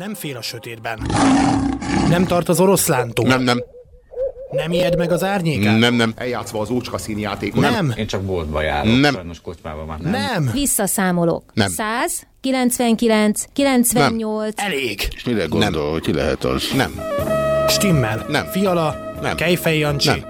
Nem fél a sötétben. Nem tart az oroszlántól. Nem, nem, Nem ijed meg az árnyékát. nem, nem, Eljátszva az ócska színjátékot. Nem. Én csak boltba járok, Nem. sajnos kocsmában már nem. Nem. Visszaszámolok. Nem. 100, 99, 98. Elég. És mire gondol, hogy ki lehet az? nem, Stimmel. Nem. Fiala. Nem. Kejfej Jancsi. Nem.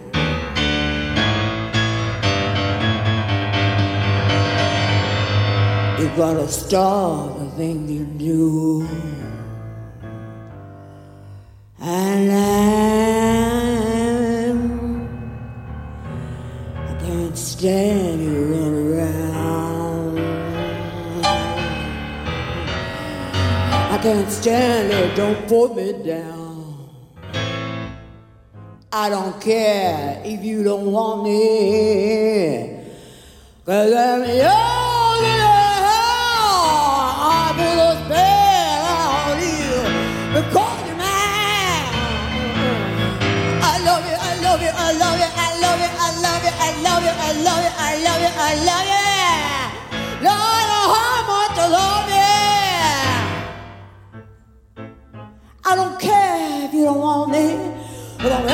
You gotta start the thing you do. And I'm, I can't stand you running around. I can't stand it, don't put me down. I don't care if you don't want me. Cause I'm young I love you, I. Lord, how much I love you. I don't care if you don't want me. But I'm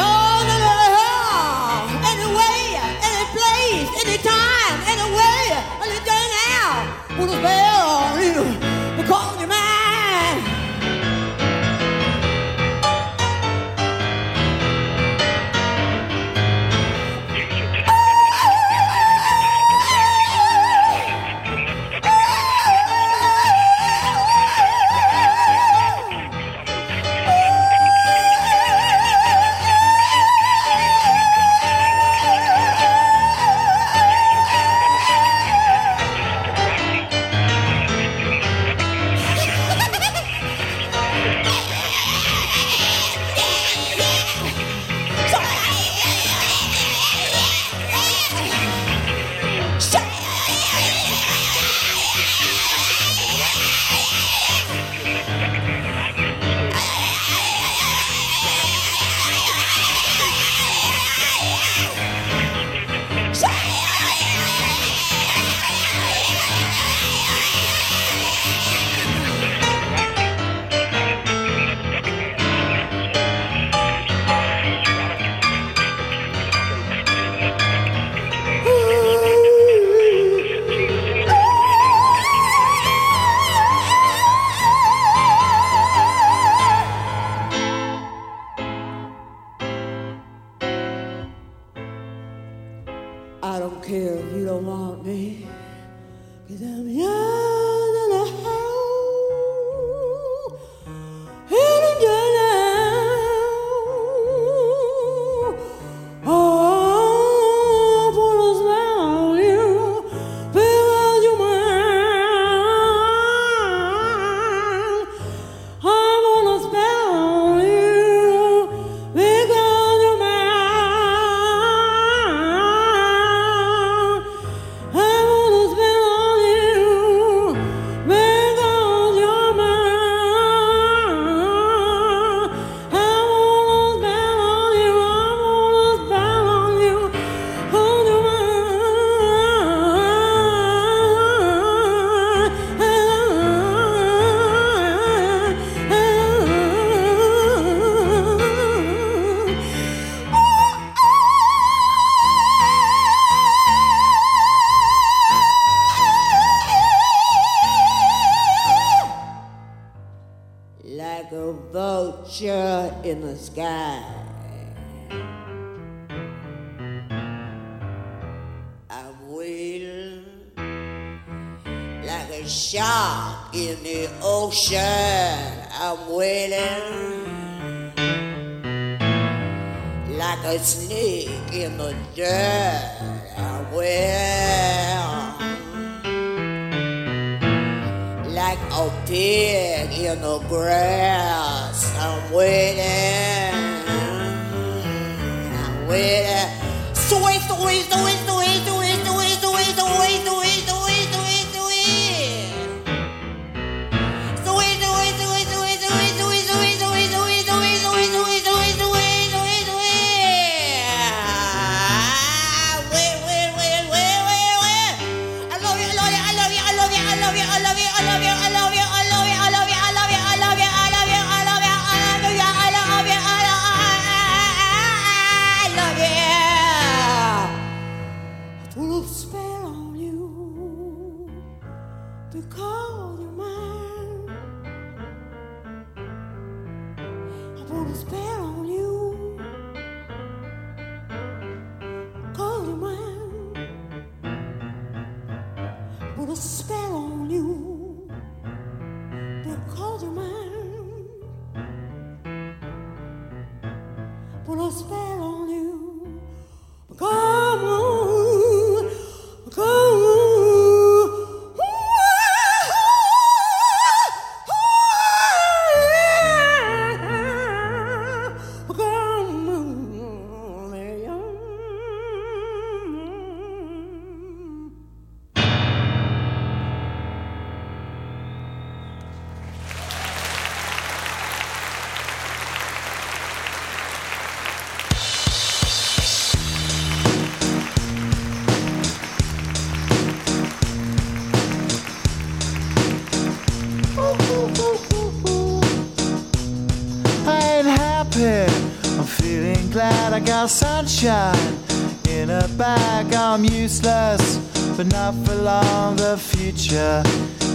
future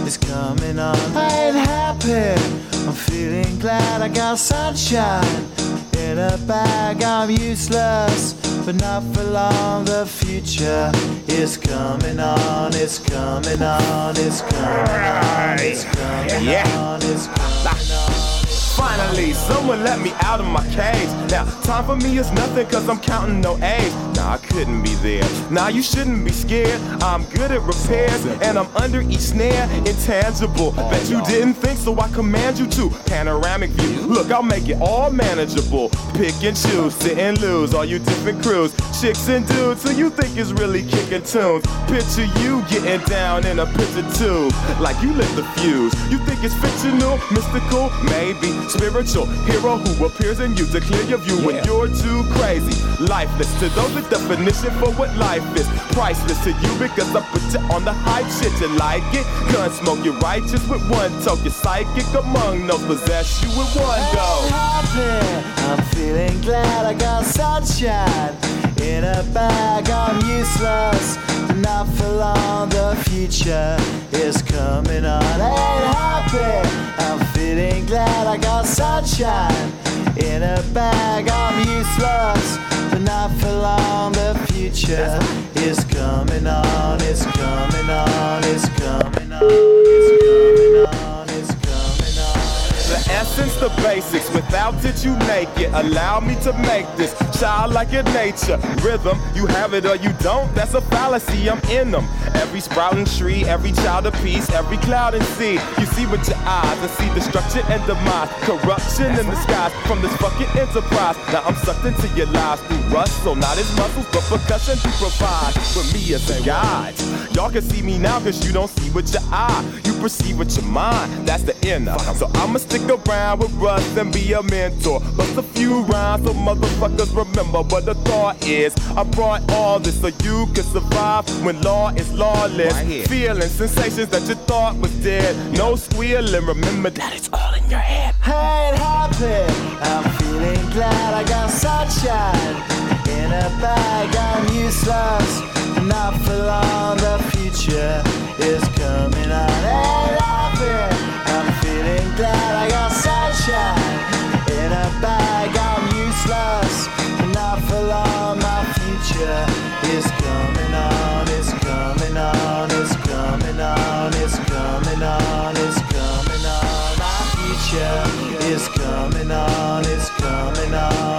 is coming on. I ain't happy. I'm feeling glad I got sunshine in a bag. I'm useless, but not for long. The future is coming on. It's coming on. It's coming on. It's coming Yeah. on. It's coming on. Finally, someone let me out of my cage. Now, time for me is nothing cause I'm counting no A's. Nah, I couldn't be there. Nah, you shouldn't be scared. I'm good at repairs and I'm under each snare. Intangible. Oh, bet you didn't think so I command you to. Panoramic view. Look, I'll make it all manageable. Pick and choose, sit and lose. All you different crews, chicks and dudes who you think is really kicking tunes. Picture you getting down in a picture tube. Like you lit the fuse. You think it's fictional, mystical, maybe spiritual hero who appears in you to clear your view when you're too crazy. Lifeless to those, the definition for what life is. Priceless to you because I put you on the hype shit. You like it? Gun smoke, you're righteous with one. You're psychic among those possess you with one go. I'm feeling glad I got sunshine in a bag. I'm useless, not for long. The future is coming on. Ain't happy. I'm feeling glad I got sunshine in a bag. I'm useless, but not for long. The future is coming on. It's coming on. It's coming on. It's coming on. It's coming on. The essence, the basics. Without it, you make it. Allow me to make this child like in nature. Rhythm, you have it or you don't. That's a fallacy. I'm in them. Every sprouting tree, every child of peace, every cloud and sea. You see with your eyes and see destruction and demise. Corruption in the skies from this fucking enterprise. Now I'm sucked into your lies through rust. So not as muscles, but percussion to provide with me as a guide. Y'all can see me now cause you don't see with your eye. You perceive with your mind. That's the inner. So I'ma stick around with rust and be a mentor. Bust a few rhymes so motherfuckers remember what the thought is. I brought all this so you can survive when law is lawless. Feeling sensations that you thought was dead. No squealing. Remember that it's all in your head. I ain't happy. I'm feeling glad I got sunshine in a bag. I'm useless, not for long. The future is coming on. Ain't happy. I'm feeling glad I got sunshine in a bag. I'm useless, not for long. My future is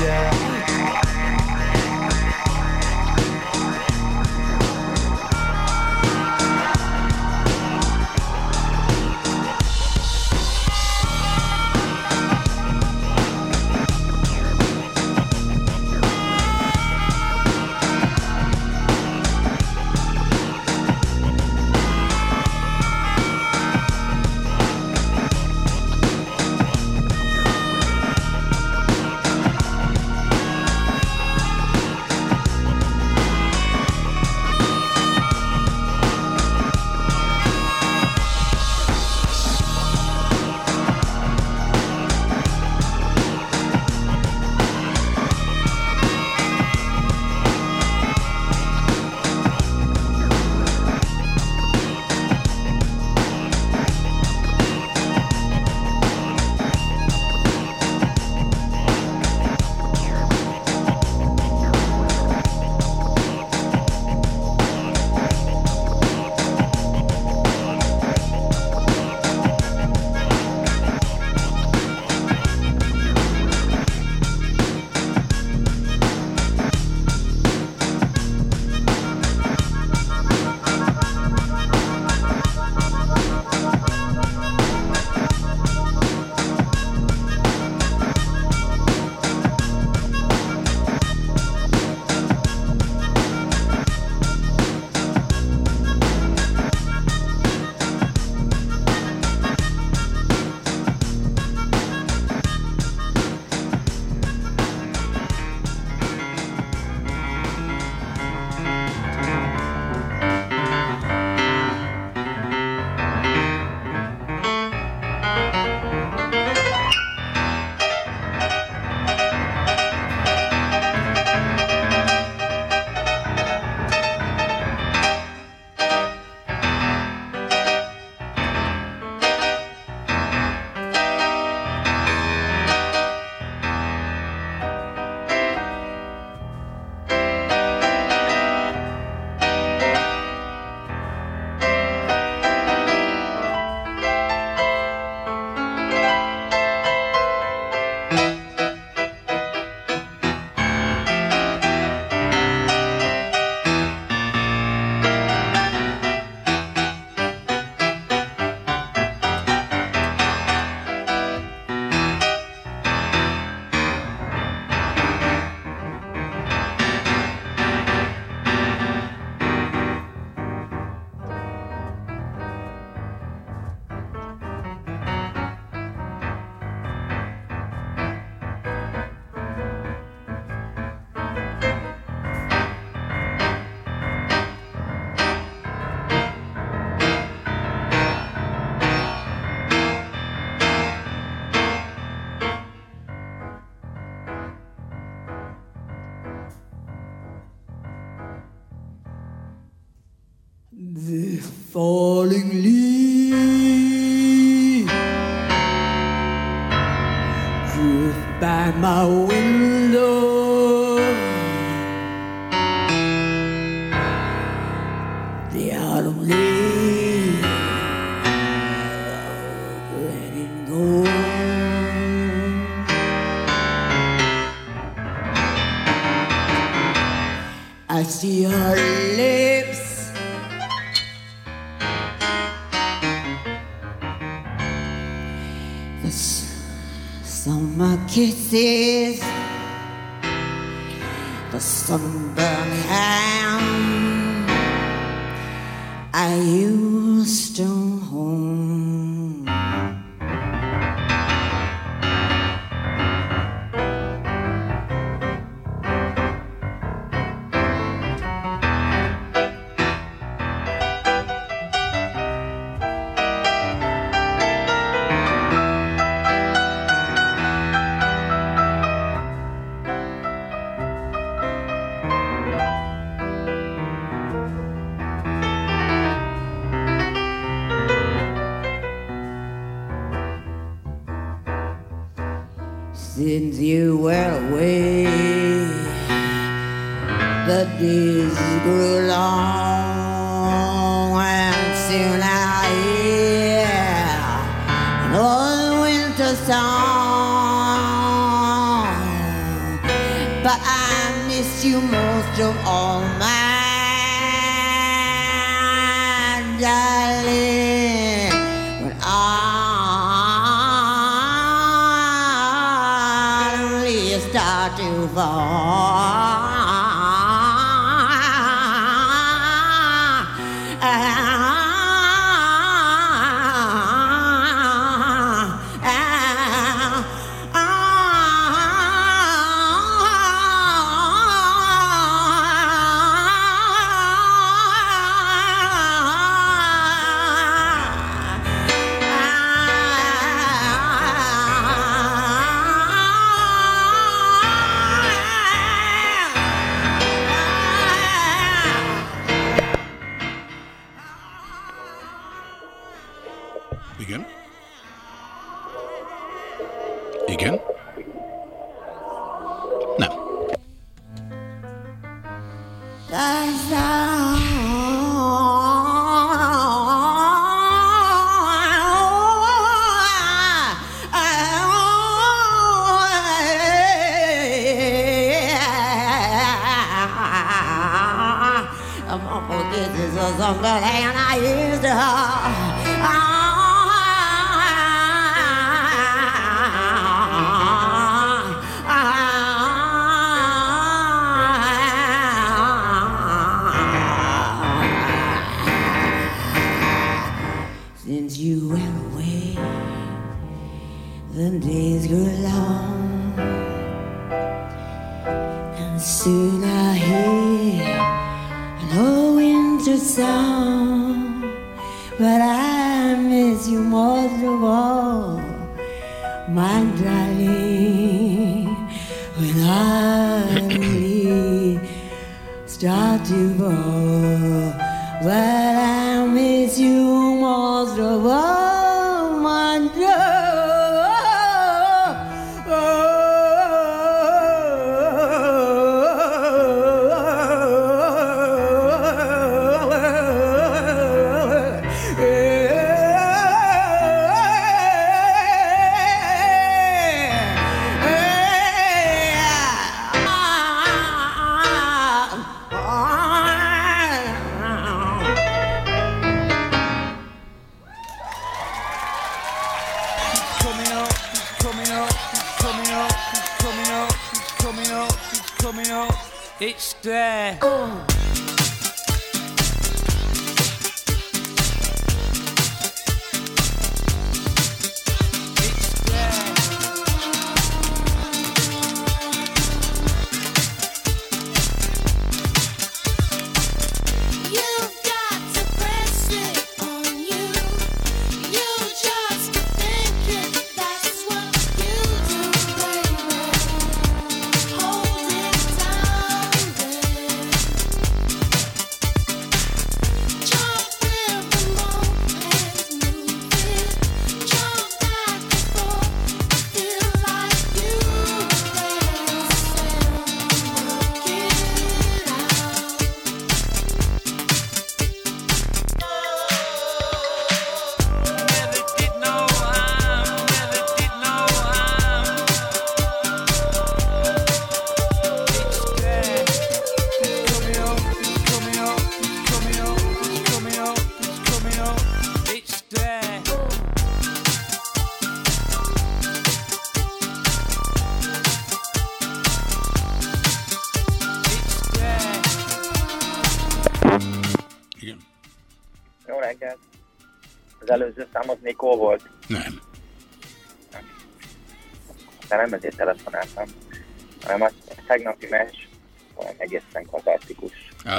yeah. Sí.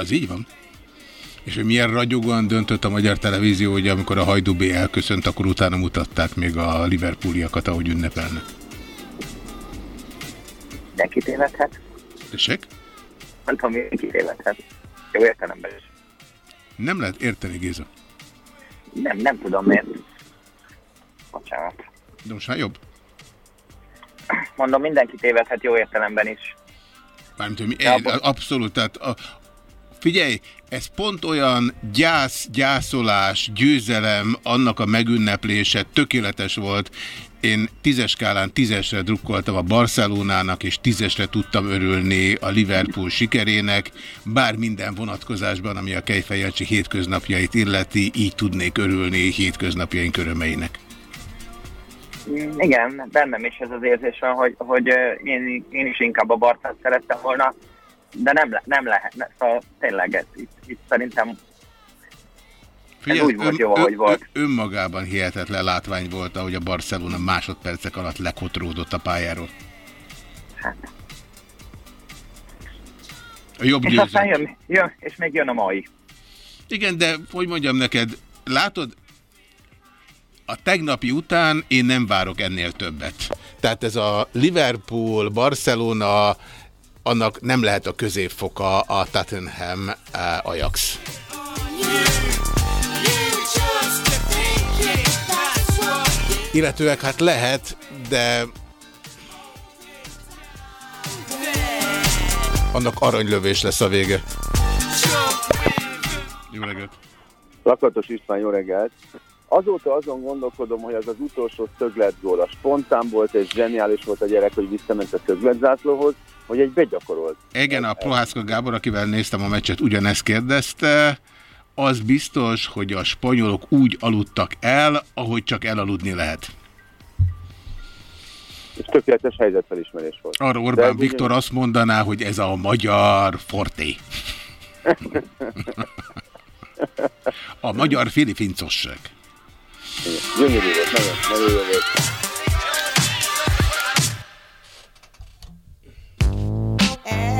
Az így van? És hogy milyen ragyogóan döntött a magyar televízió, hogy amikor a Hajdú elköszönt, akkor utána mutatták még a Liverpooliakat, ahogy ünnepelnek. Mindenki tévedhet. Tessék? Nem tudom, mindenki tévedhet. Jó értelemben is. Nem lehet érteni, Géza. Nem, nem tudom miért. Bocsánat. De most már jobb? Mondom, mindenki tévedhet jó értelemben is. Mármint, hogy mi, abban... abszolút, tehát a, figyelj, ez pont olyan gyász, gyászolás, győzelem, annak a megünneplése tökéletes volt. Én tízes skálán tízesre drukkoltam a Barcelonának, és tízesre tudtam örülni a Liverpool sikerének, bár minden vonatkozásban, ami a Kejfejancsi hétköznapjait illeti, így tudnék örülni hétköznapjaink örömeinek. Igen, bennem is ez az érzés van, hogy, hogy én, én is inkább a Barcát szerettem volna, de nem, le, nem lehet. Ne- Szóval tényleg ez itt, itt szerintem ez úgy volt jó, ahogy volt. Ön, önmagában hihetetlen látvány volt, ahogy a Barcelona másodpercek alatt lekotródott a pályáról. Hát. A jobb És aztán jön, jön, és még jön a mai. Igen, de hogy mondjam neked, látod, a tegnapi után én nem várok ennél többet. Tehát ez a Liverpool, Barcelona, annak nem lehet a középfoka a Tottenham eh, Ajax. Illetőleg hát lehet, de annak aranylövés lesz a vége. Jó reggelt! Lakatos István, jó reggelt! Azóta azon gondolkodom, hogy az az utolsó szögletgól a spontán volt és zseniális volt a gyerek, hogy visszament a szögletzászlóhoz, hogy egy begyakorolt. Igen, a Prohászka Gábor, akivel néztem a meccset, ugyanezt kérdezte. Az biztos, hogy a spanyolok úgy aludtak el, ahogy csak elaludni lehet. És tökéletes helyzetfelismerés volt. Arra Orbán Viktor azt mondaná, hogy ez a magyar forté. A magyar filifincosság. Igen, Gyönyörű volt, nagyon, nagyon jó volt. At the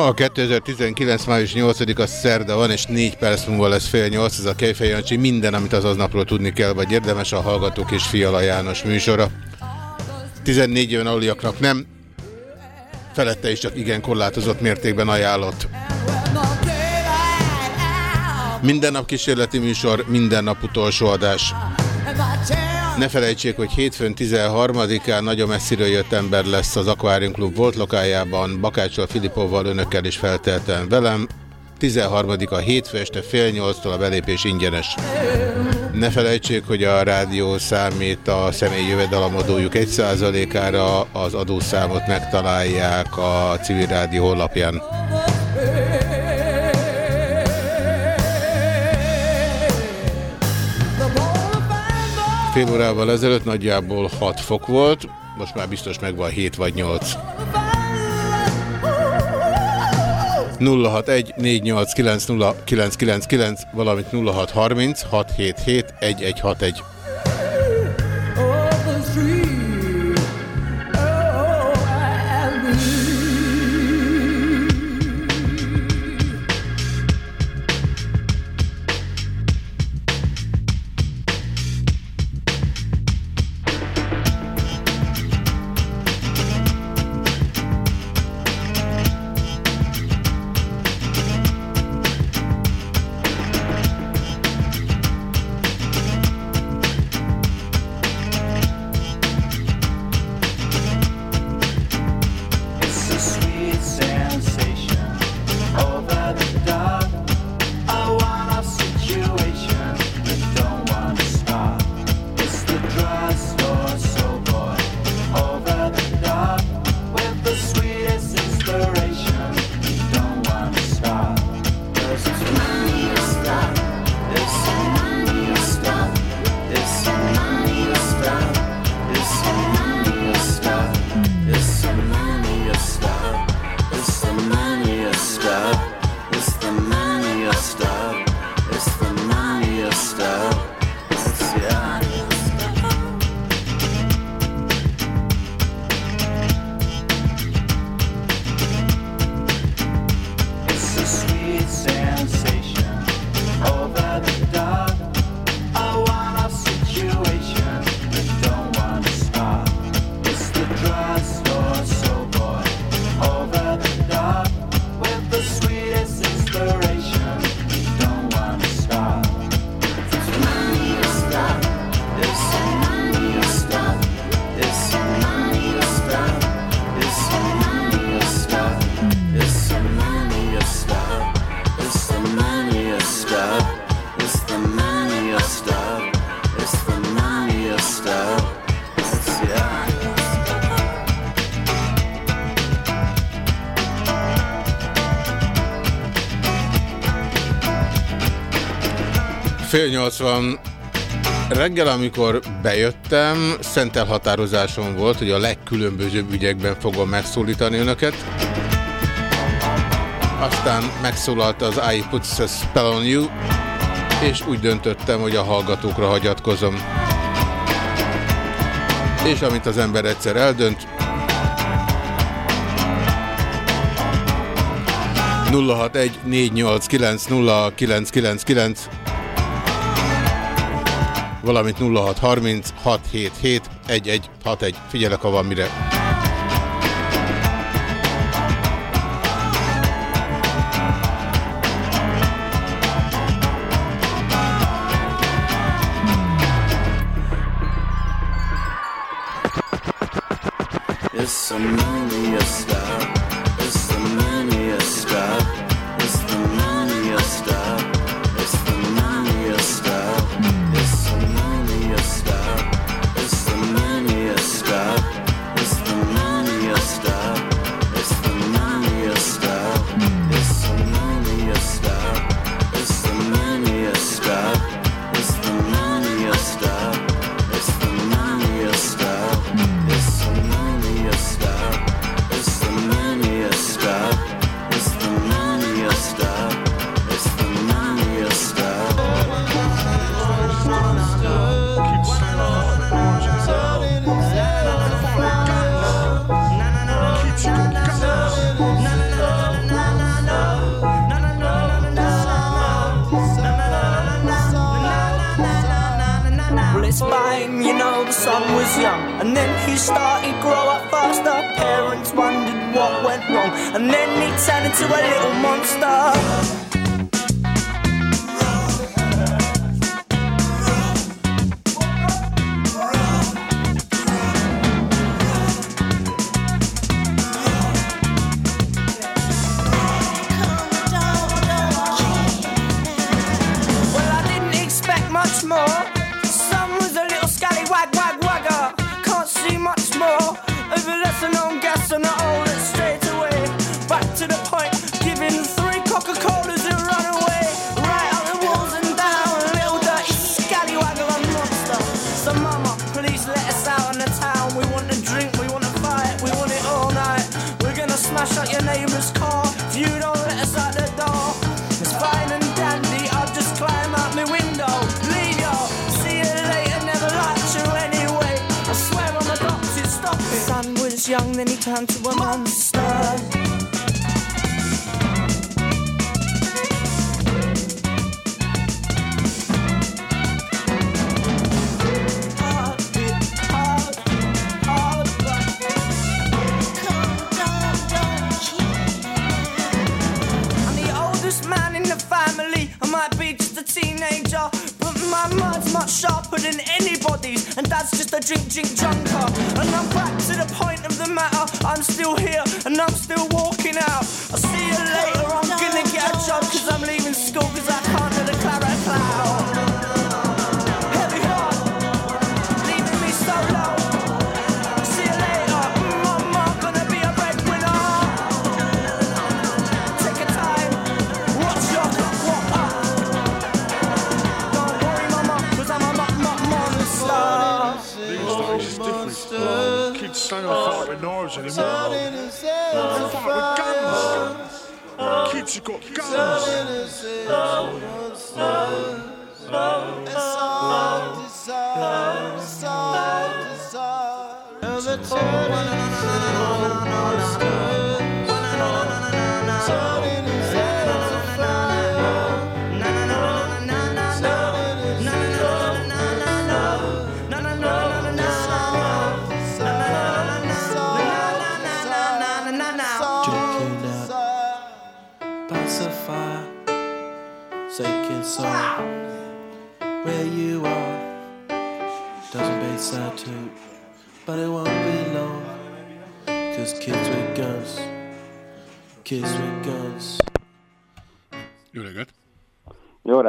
Ma a 2019. május 8-a szerda van, és 4 perc múlva lesz fél 8, ez a Kejfej. Minden, amit az aznapról tudni kell, vagy érdemes a Hallgatók és Fiala János műsora. 14 éven aluliaknak nem, felette is csak igen korlátozott mértékben ajánlott. Minden nap kísérleti műsor, minden nap utolsó adás. Ne felejtsék, hogy hétfőn 13-án nagyon messziről jött ember lesz az Aquarium Club volt lokájában, Bakáccsal Filipovval, önökkel is feltelten velem. 13-a hétfő este fél nyolctól a belépés ingyenes. Ne felejtsék, hogy a rádió számít a személyi jövedelemadójuk 1%-ára, az adószámot megtalálják a civil rádió honlapján. Fél órával ezelőtt nagyjából 6 fok volt, most már biztos megvan 7 vagy 8. 061 489 valamint 0630 677 1161. Fél nyolcvan. Reggel, amikor bejöttem, szentel határozásom volt, hogy a legkülönbözőbb ügyekben fogom megszólítani önöket. Aztán megszólalt az I put a spell on you, és úgy döntöttem, hogy a hallgatókra hagyatkozom. És amit az ember egyszer eldönt, 061 489 0999 valamint 0630 677 1161. Figyelek, ha van mire. It's a money a stop. It's the money a stop. It's the money a stop. to a little monster.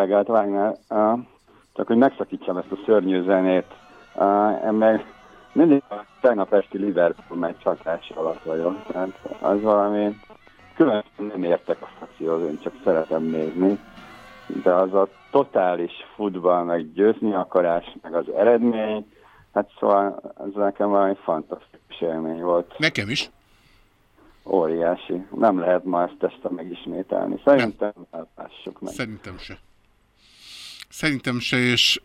reggelt Wagner, csak hogy megszakítsam ezt a szörnyű zenét, meg mindig a tegnap esti Liverpool meccs hatás alatt vagyok, tehát az valami különösen nem értek a frakcióhoz, én csak szeretem nézni, de az a totális futball, meg győzni akarás, meg az eredmény, hát szóval ez nekem valami fantasztikus élmény volt. Nekem is. Óriási. Nem lehet ma ezt, ezt megismételni. Szerintem elvássuk meg. Szerintem se. Szerintem se, és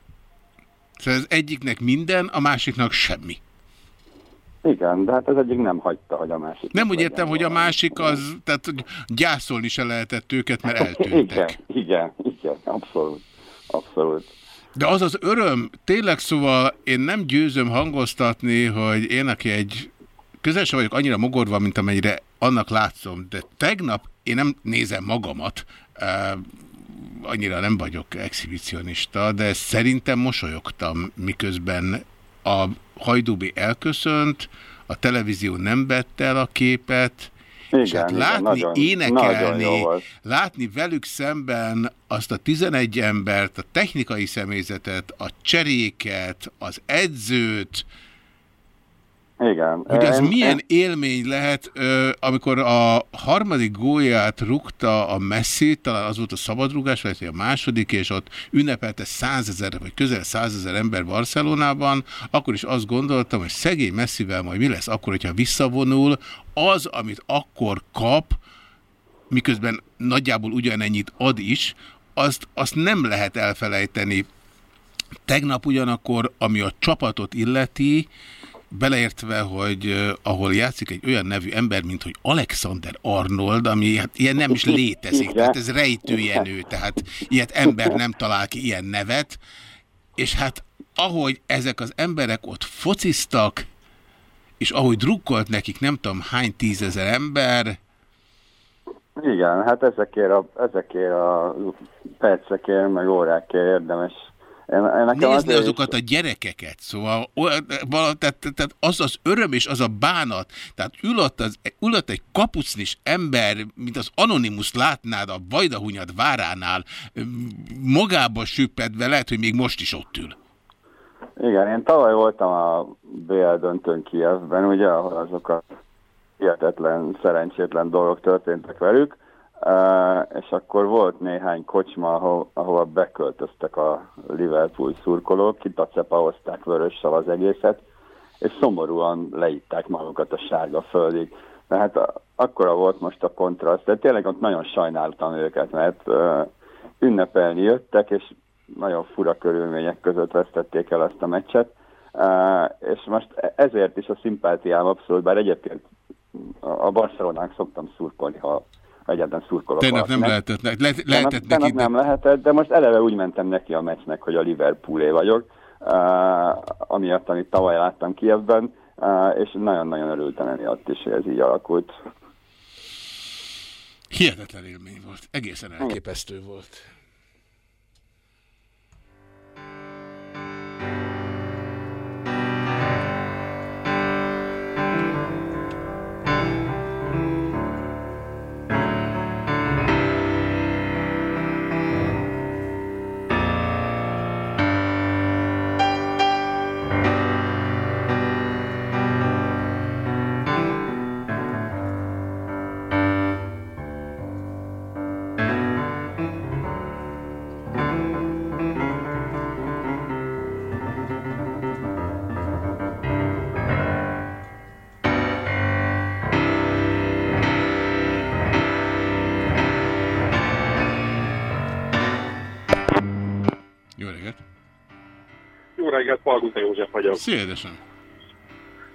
szóval az egyiknek minden, a másiknak semmi. Igen, de hát az egyik nem hagyta, hogy a másik. Nem úgy értem, hogy a másik az, tehát hogy gyászolni se lehetett őket, mert eltűntek. Igen, igen, igen, abszolút. Abszolút. De az az öröm, tényleg szóval én nem győzöm hangoztatni, hogy én, aki egy közel sem vagyok annyira mogorva, mint amennyire annak látszom, de tegnap én nem nézem magamat, uh, annyira nem vagyok exhibicionista, de szerintem mosolyogtam, miközben a Hajdúbi elköszönt, a televízió nem vette el a képet, Igen, és hát látni, nagyon- nagyon énekelni, volt. látni velük szemben azt a 11 embert, a technikai személyzetet, a cseréket, az edzőt, Igen. hogy az Én- milyen élmény lehet, amikor a harmadik gólját rúgta a Messi, talán az volt a szabadrúgás, vagy a második, és ott ünnepelte százezer, vagy közel százezer ember Barcelonában, akkor is azt gondoltam, hogy szegény Messivel majd mi lesz akkor, hogyha visszavonul, az, amit akkor kap, miközben nagyjából ugyanennyit ad is, azt, azt nem lehet elfelejteni. Tegnap ugyanakkor, ami a csapatot illeti, beleértve, hogy ahol játszik egy olyan nevű ember, mint hogy Alexander Arnold, ami hát ilyen nem is létezik, tehát ez rejtőjenő, tehát ilyet ember nem talál ki ilyen nevet, és hát ahogy ezek az emberek ott fociztak, és ahogy drukkolt nekik nem tudom hány tízezer ember, Igen, hát ezekért a, ezekért a percekért, meg órákért érdemes. Nekem nézni azért azokat a gyerekeket, szóval tehát, tehát az az öröm és az a bánat, tehát ülött, az, ülött egy kapucnis ember, mint az Anonymous látnád a Vajdahunyad váránál, magába süppedve, lehet, hogy még most is ott ül. Igen, én tavaly voltam a BL döntőn Kievben, ugye, ahol azok a hihetetlen, szerencsétlen dolgok történtek velük, és akkor volt néhány kocsma, ahol, ahova beköltöztek a Liverpool szurkolók, kitacepahozták vörössel az egészet, és szomorúan leitták magukat a sárga földig. De hát akkora volt most a kontraszt, de tényleg ott nagyon sajnáltam őket, mert uh, ünnepelni jöttek, és nagyon fura körülmények között vesztették el ezt a meccset, uh, és most e- ezért is a szimpátiám abszolút, bár egyébként a Barcelonának szoktam szurkolni, ha egyáltalán szurkolok. Tegnap nem lehetett, le, Tegnap- lehetett tegnap neki, nem lehetett, de most eleve úgy mentem neki a meccsnek, hogy a Liverpoolé vagyok, uh, amiatt, amit tavaly láttam Kievben, uh, és nagyon-nagyon örültem emiatt is, hogy ez így alakult. hihetetlen élmény volt. Egészen elképesztő volt. Reggelt, Palguta József vagyok. Szia, édesem!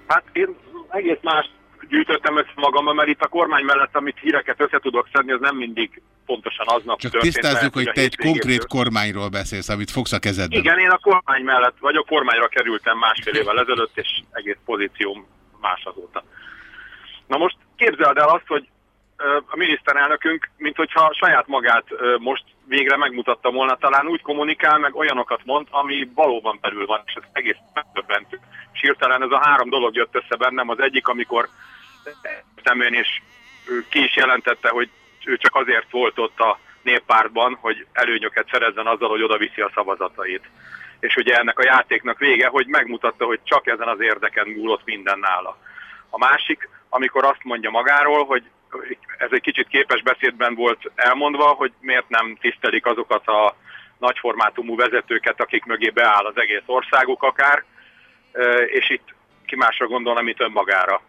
Hát én egész más gyűjtöttem össze magam, mert itt a kormány mellett, amit híreket össze tudok szedni, az nem mindig pontosan aznap Csak történt. tisztázzuk, hogy te egy konkrét kormányról beszélsz, amit fogsz a kezedben. Igen, én a kormány mellett vagyok, kormányra kerültem másfél évvel ezelőtt, és egész pozícióm más azóta. Na most képzeld el azt, hogy a miniszterelnökünk, mint hogyha saját magát most végre megmutatta volna, talán úgy kommunikál, meg olyanokat mond, ami valóban belül van, és ez egész megdöbbentő. És hirtelen ez a három dolog jött össze bennem, az egyik, amikor szemén ő ki is jelentette, hogy ő csak azért volt ott a néppártban, hogy előnyöket szerezzen azzal, hogy oda viszi a szavazatait. És ugye ennek a játéknak vége, hogy megmutatta, hogy csak ezen az érdeken múlott minden nála. A másik, amikor azt mondja magáról, hogy ez egy kicsit képes beszédben volt elmondva, hogy miért nem tisztelik azokat a nagyformátumú vezetőket, akik mögé beáll az egész országuk akár, és itt ki másra gondol, mint önmagára.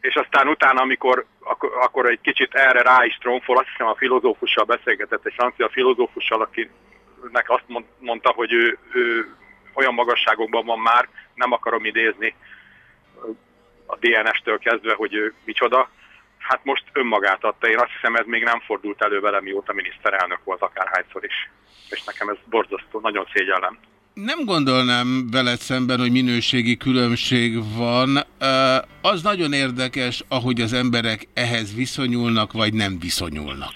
És aztán utána, amikor akkor, egy kicsit erre rá is trónfol, azt hiszem a filozófussal beszélgetett, egy francia filozófussal, akinek azt mond- mondta, hogy ő, ő olyan magasságokban van már, nem akarom idézni a DNS-től kezdve, hogy ő micsoda, hát most önmagát adta. Én azt hiszem, ez még nem fordult elő vele, mióta miniszterelnök volt akárhányszor is. És nekem ez borzasztó, nagyon szégyellem. Nem gondolnám veled szemben, hogy minőségi különbség van. Az nagyon érdekes, ahogy az emberek ehhez viszonyulnak, vagy nem viszonyulnak.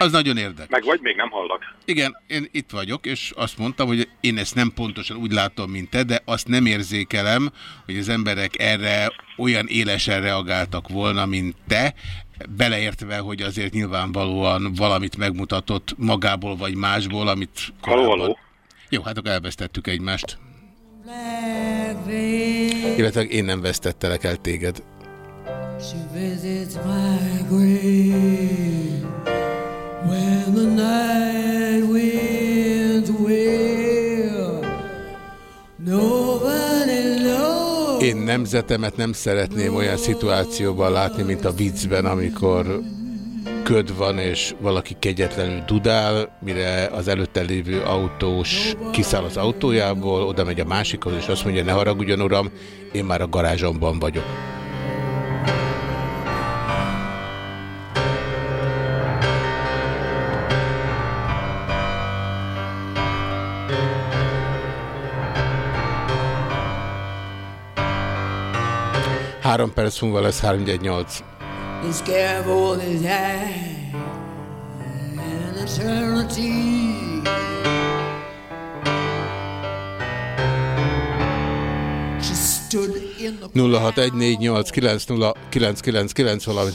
Az nagyon érdekes. Meg vagy még nem hallak. Igen, én itt vagyok, és azt mondtam, hogy én ezt nem pontosan úgy látom, mint te, de azt nem érzékelem, hogy az emberek erre olyan élesen reagáltak volna, mint te, beleértve, hogy azért nyilvánvalóan valamit megmutatott magából vagy másból, amit Való, való. Jó, hát akkor elvesztettük egymást. Illetve én nem vesztettelek el téged. She visits my grave Én nemzetemet nem szeretném olyan szituációban látni, mint a viccben, amikor köd van, és valaki kegyetlenül dudál, mire az előtte lévő autós kiszáll az autójából, oda megy a másikhoz, és azt mondja, ne haragudjon uram, én már a garázsomban vagyok. Három perc múlva lesz 318. The scaffold is high and eternity. Stood in the 0614890999, valamint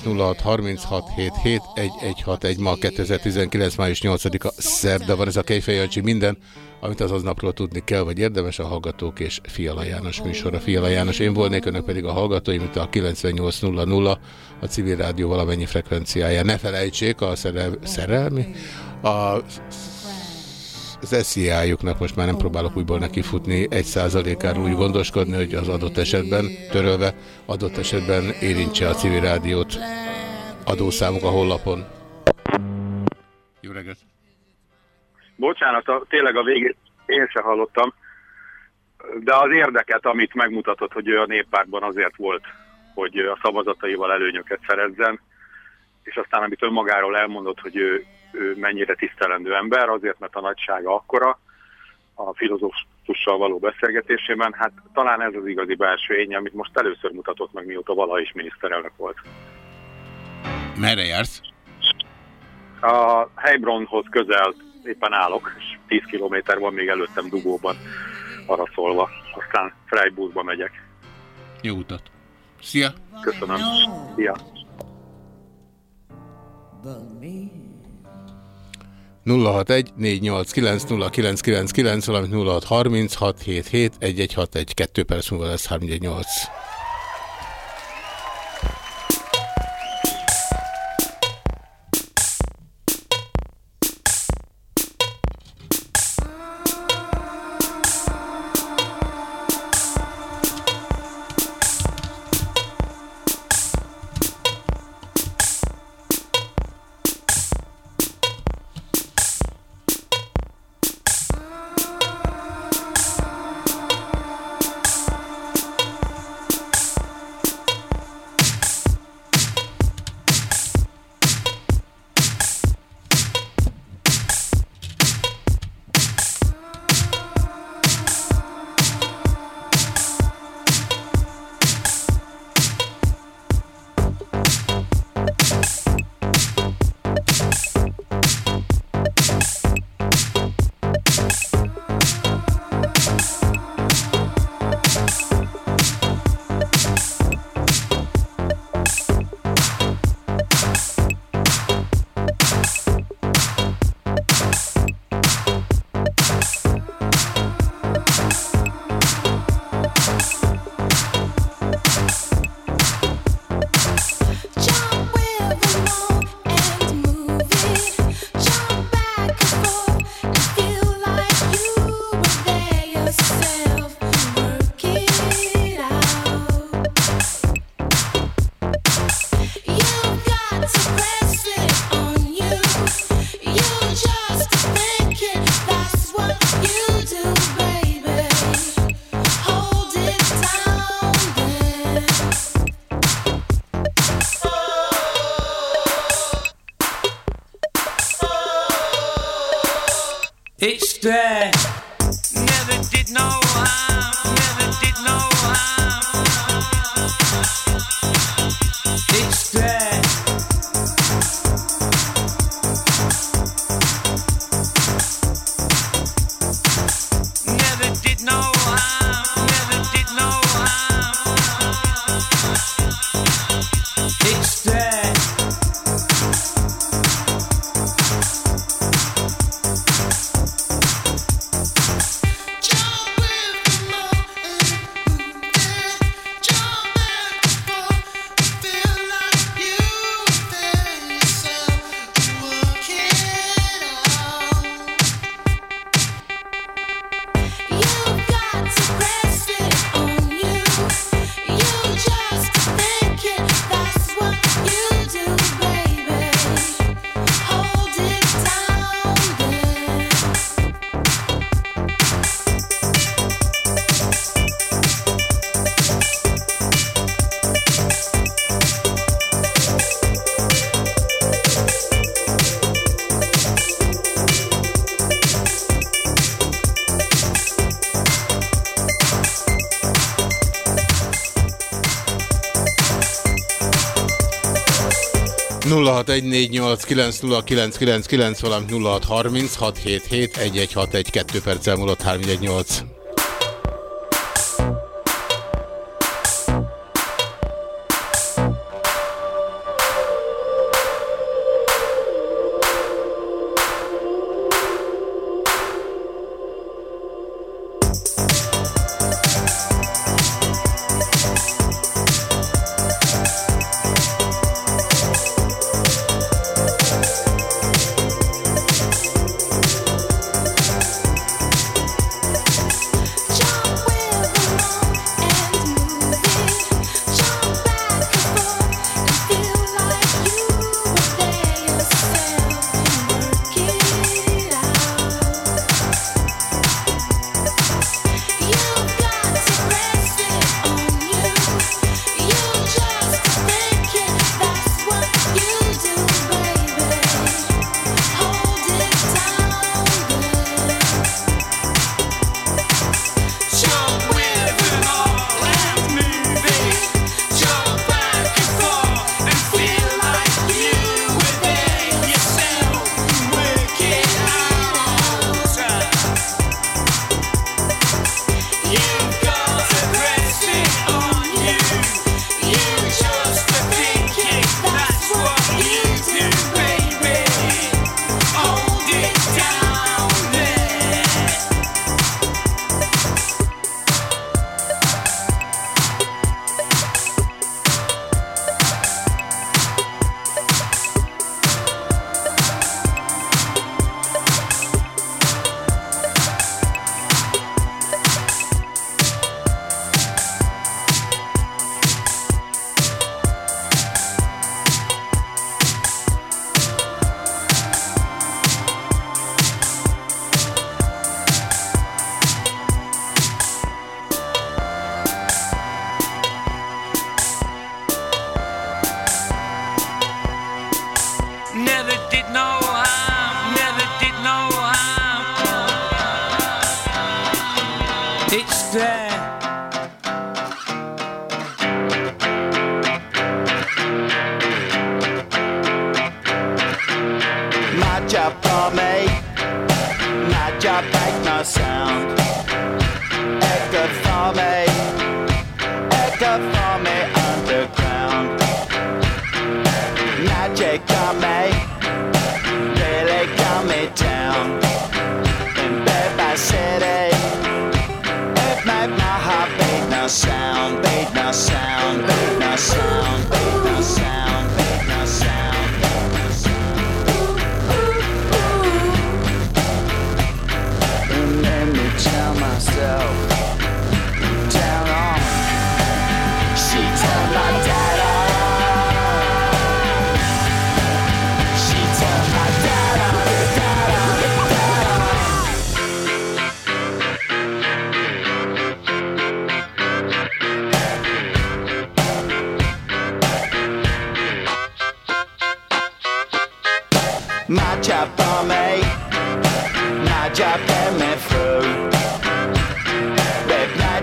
0636771161. Ma 2019. május 8-a szerda van ez a Kejfej Jancsi minden, amit az aznapról tudni kell, vagy érdemes a Hallgatók és Fiala János műsora. Fiala János, én volnék, önök pedig a hallgatói, mint a 9800 a civil rádió valamennyi frekvenciája. Ne felejtsék a szerel szerelmi, a az SZIA-juknak most már nem próbálok újból nekifutni, egy százalékáról úgy gondoskodni, hogy az adott esetben törölve, adott esetben érintse a civil rádiót adószámuk a honlapon. Jó reggelt! Bocsánat, a, tényleg a végét én se hallottam, de az érdeket, amit megmutatott, hogy ő a néppártban azért volt, hogy a szavazataival előnyöket szerezzen, és aztán amit önmagáról elmondott, hogy ő, ő mennyire tisztelendő ember, azért, mert a nagysága akkora, a filozófussal való beszélgetésében, hát talán ez az igazi belső ény, amit most először mutatott meg, mióta valaha is miniszterelnök volt. Merre jársz? A Heilbronnhoz közel éppen állok, és 10 kilométer van még előttem dugóban arra szólva. Aztán Freiburgba megyek. Jó utat! Szia! Köszönöm. Szia! but me. 061 489 valamint 0636771161 2 perc múlva lesz 318. 0614890999, valamint 0636771161, 2 perccel múlott 318.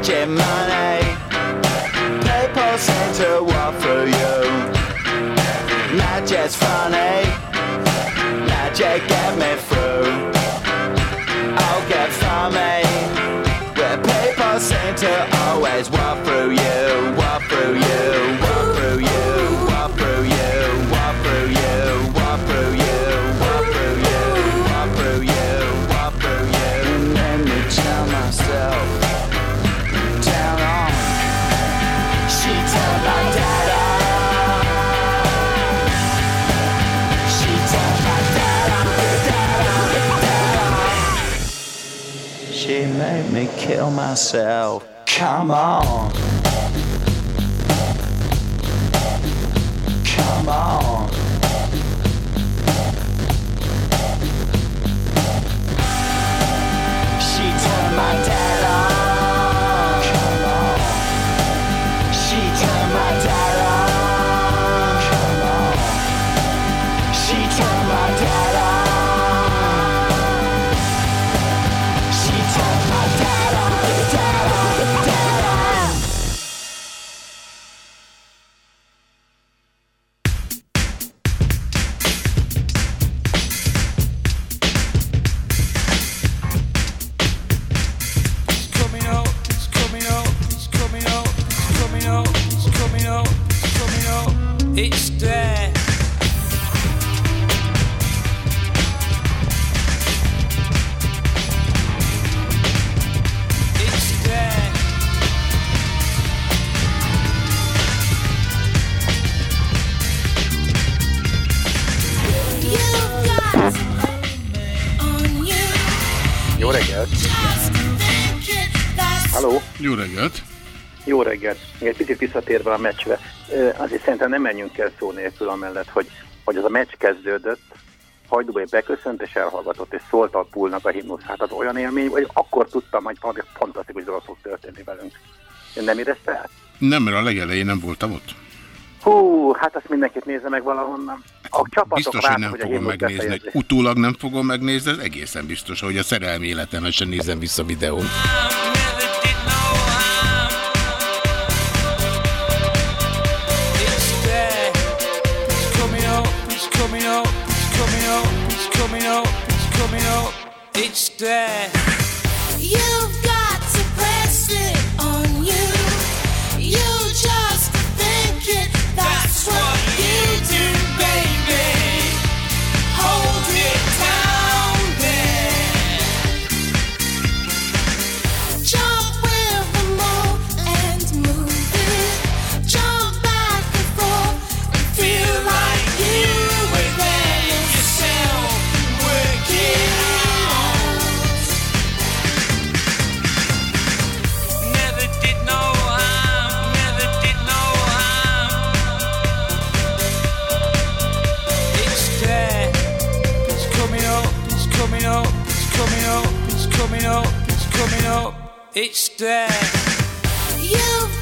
Jemima. myself. Come on. Még egy picit visszatérve a meccsre, azért szerintem nem menjünk el szó nélkül amellett, hogy, hogy az a meccs kezdődött, Hajdúbai beköszönt és elhallgatott, és szólt a pulnak a himnusz. Hát az olyan élmény, hogy akkor tudtam, hogy valami fantasztikus dolog fog történni velünk. Én nem érezte el? Nem, mert a legelején nem voltam ott. Hú, hát azt mindenkit nézze meg valahonnan. A csapatok biztos, rá, hogy nem hogy fogom megnézni. Utólag nem fogom megnézni, ez egészen biztos, hogy a szerelmi életemben sem nézem vissza videón. coming up, it's coming up, it's coming up, it's coming up. It's there. You've got to press it on you. You just think it. That's, That's what, what you do. do. coming up, it's coming up, it's there. You've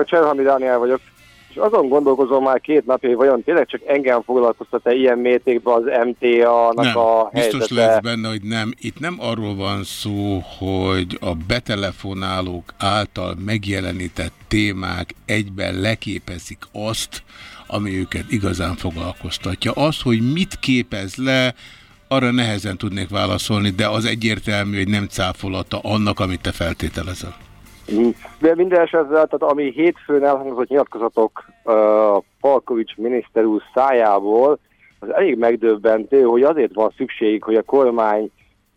Reggelt, Cserhami Dániel vagyok. És azon gondolkozom már két napja, hogy vajon tényleg csak engem foglalkoztat-e ilyen mértékben az MTA-nak Nem, a biztos helyzete. lesz benne, hogy nem. Itt nem arról van szó, hogy a betelefonálók által megjelenített témák egyben leképezik azt, ami őket igazán foglalkoztatja. Az, hogy mit képez le, arra nehezen tudnék válaszolni, de az egyértelmű, hogy nem cáfolata annak, amit te feltételezel. De minden esetre, tehát ami hétfőn elhangzott nyilatkozatok uh, Palkovics miniszter úr szájából, az elég megdöbbentő, hogy azért van szükség, hogy a kormány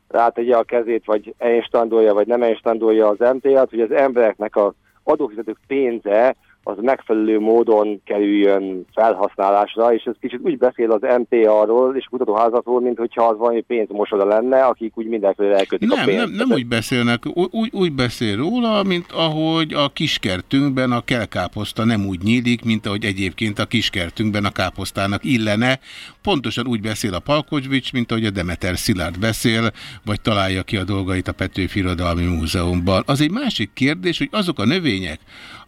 rátegye a kezét, vagy enstandolja, vagy nem enstandolja az MTA-t, hogy az embereknek a adófizetők pénze az megfelelő módon kerüljön felhasználásra, és ez kicsit úgy beszél az MTA-ról és a kutatóházatról, mint hogyha az valami pénzmosoda lenne, akik úgy mindenféle elkötik a Nem, pénzt. nem, nem úgy beszélnek, úgy, úgy beszél róla, mint ahogy a kiskertünkben a kelkáposzta nem úgy nyílik, mint ahogy egyébként a kiskertünkben a káposztának illene. Pontosan úgy beszél a Palkocsvics, mint ahogy a Demeter Szilárd beszél, vagy találja ki a dolgait a Petőfi Irodalmi Múzeumban. Az egy másik kérdés, hogy azok a növények,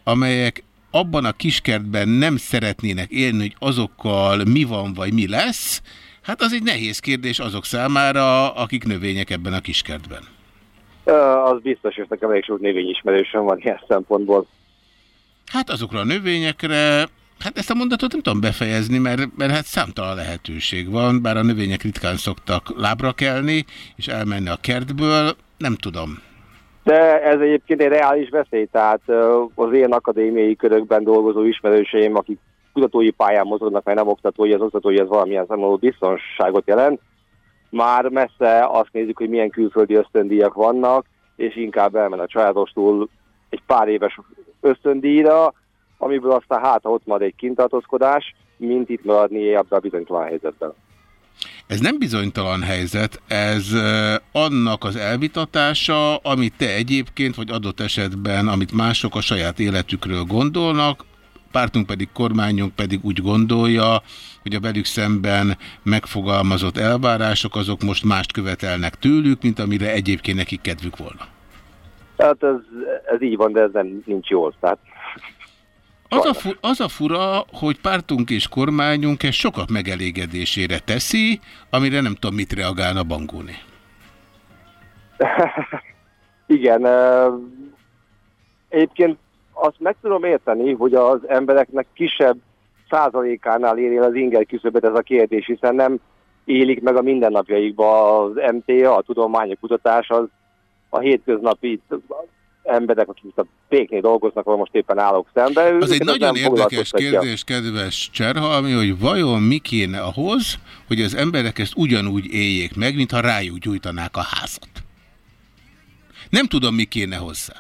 amelyek abban a kiskertben nem szeretnének élni, hogy azokkal mi van, vagy mi lesz, hát az egy nehéz kérdés azok számára, akik növények ebben a kiskertben. Az biztos, és nekem elég sok növényismerősöm van ilyen szempontból. Hát azokra a növényekre, hát ezt a mondatot nem tudom befejezni, mert, mert hát számtalan lehetőség van, bár a növények ritkán szoktak lábra kelni, és elmenni a kertből, nem tudom. De ez egyébként egy reális veszély, tehát az én akadémiai körökben dolgozó ismerőseim, akik kutatói pályán mozognak, mert nem oktatói, az oktatói, ez valamilyen szempontból biztonságot jelent. Már messze azt nézzük, hogy milyen külföldi ösztöndíjak vannak, és inkább elmen a családostól egy pár éves ösztöndíjra, amiből aztán hát ott marad egy kintartózkodás, mint itt maradni ebben a bizonytalan helyzetben. Ez nem bizonytalan helyzet, ez annak az elvitatása, amit te egyébként, vagy adott esetben, amit mások a saját életükről gondolnak, pártunk pedig, kormányunk pedig úgy gondolja, hogy a velük szemben megfogalmazott elvárások azok most mást követelnek tőlük, mint amire egyébként nekik kedvük volna. Tehát ez, ez így van, de ez nem nincs jól. Tehát Az a, fu az a fura, hogy pártunk és kormányunk ezt sokak megelégedésére teszi, amire nem tudom, mit reagálna Bangóni. Igen, egyébként azt meg tudom érteni, hogy az embereknek kisebb százalékánál éri az inger küszöbet ez a kérdés, hiszen nem élik meg a mindennapjaikba az MTA, a tudomány, a kutatás, az a hétköznapi emberek, akik a péknél dolgoznak, ahol most éppen állok szembe. Az egy ez nagyon érdekes kérdés, kedves Cserhalmi, hogy vajon mi kéne ahhoz, hogy az emberek ezt ugyanúgy éljék meg, mintha rájuk gyújtanák a házat. Nem tudom, mi kéne hozzá.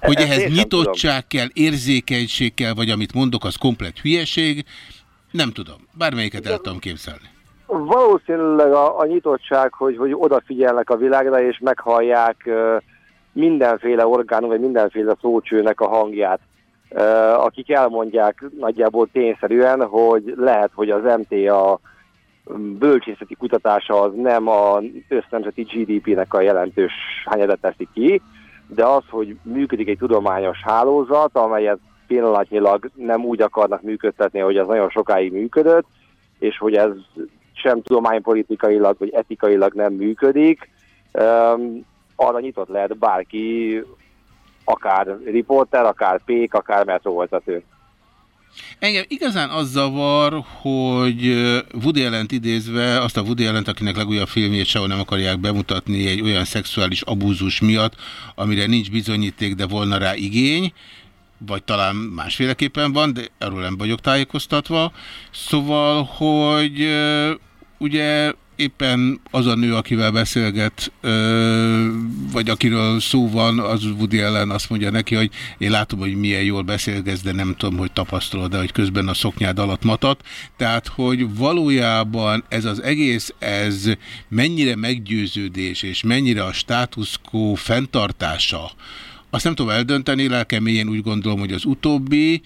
Hogy ezt én ehhez nyitottság kell, érzékenység kell, vagy amit mondok, az komplet hülyeség. Nem tudom. Bármelyiket el tudom képzelni. Valószínűleg a, a nyitottság, hogy, hogy odafigyelnek a világra, és meghallják ö, mindenféle orgánum, vagy mindenféle szócsőnek a hangját, akik elmondják nagyjából tényszerűen, hogy lehet, hogy az MTA bölcsészeti kutatása az nem a össznemzeti GDP-nek a jelentős hányadat teszi ki, de az, hogy működik egy tudományos hálózat, amelyet pillanatnyilag nem úgy akarnak működtetni, hogy az nagyon sokáig működött, és hogy ez sem tudománypolitikailag vagy etikailag nem működik, arra nyitott lehet bárki, akár riporter, akár pék, akár metróoltatő. Engem igazán az zavar, hogy Woody allen idézve, azt a Woody allen akinek legújabb filmjét sehol nem akarják bemutatni egy olyan szexuális abúzus miatt, amire nincs bizonyíték, de volna rá igény, vagy talán másféleképpen van, de arról nem vagyok tájékoztatva. Szóval, hogy ugye éppen az a nő, akivel beszélget, vagy akiről szó van, az Woody ellen azt mondja neki, hogy én látom, hogy milyen jól beszélgetsz, de nem tudom, hogy tapasztalod, de hogy közben a szoknyád alatt matat. Tehát, hogy valójában ez az egész, ez mennyire meggyőződés, és mennyire a status quo fenntartása, azt nem tudom eldönteni, lelkeméjén úgy gondolom, hogy az utóbbi,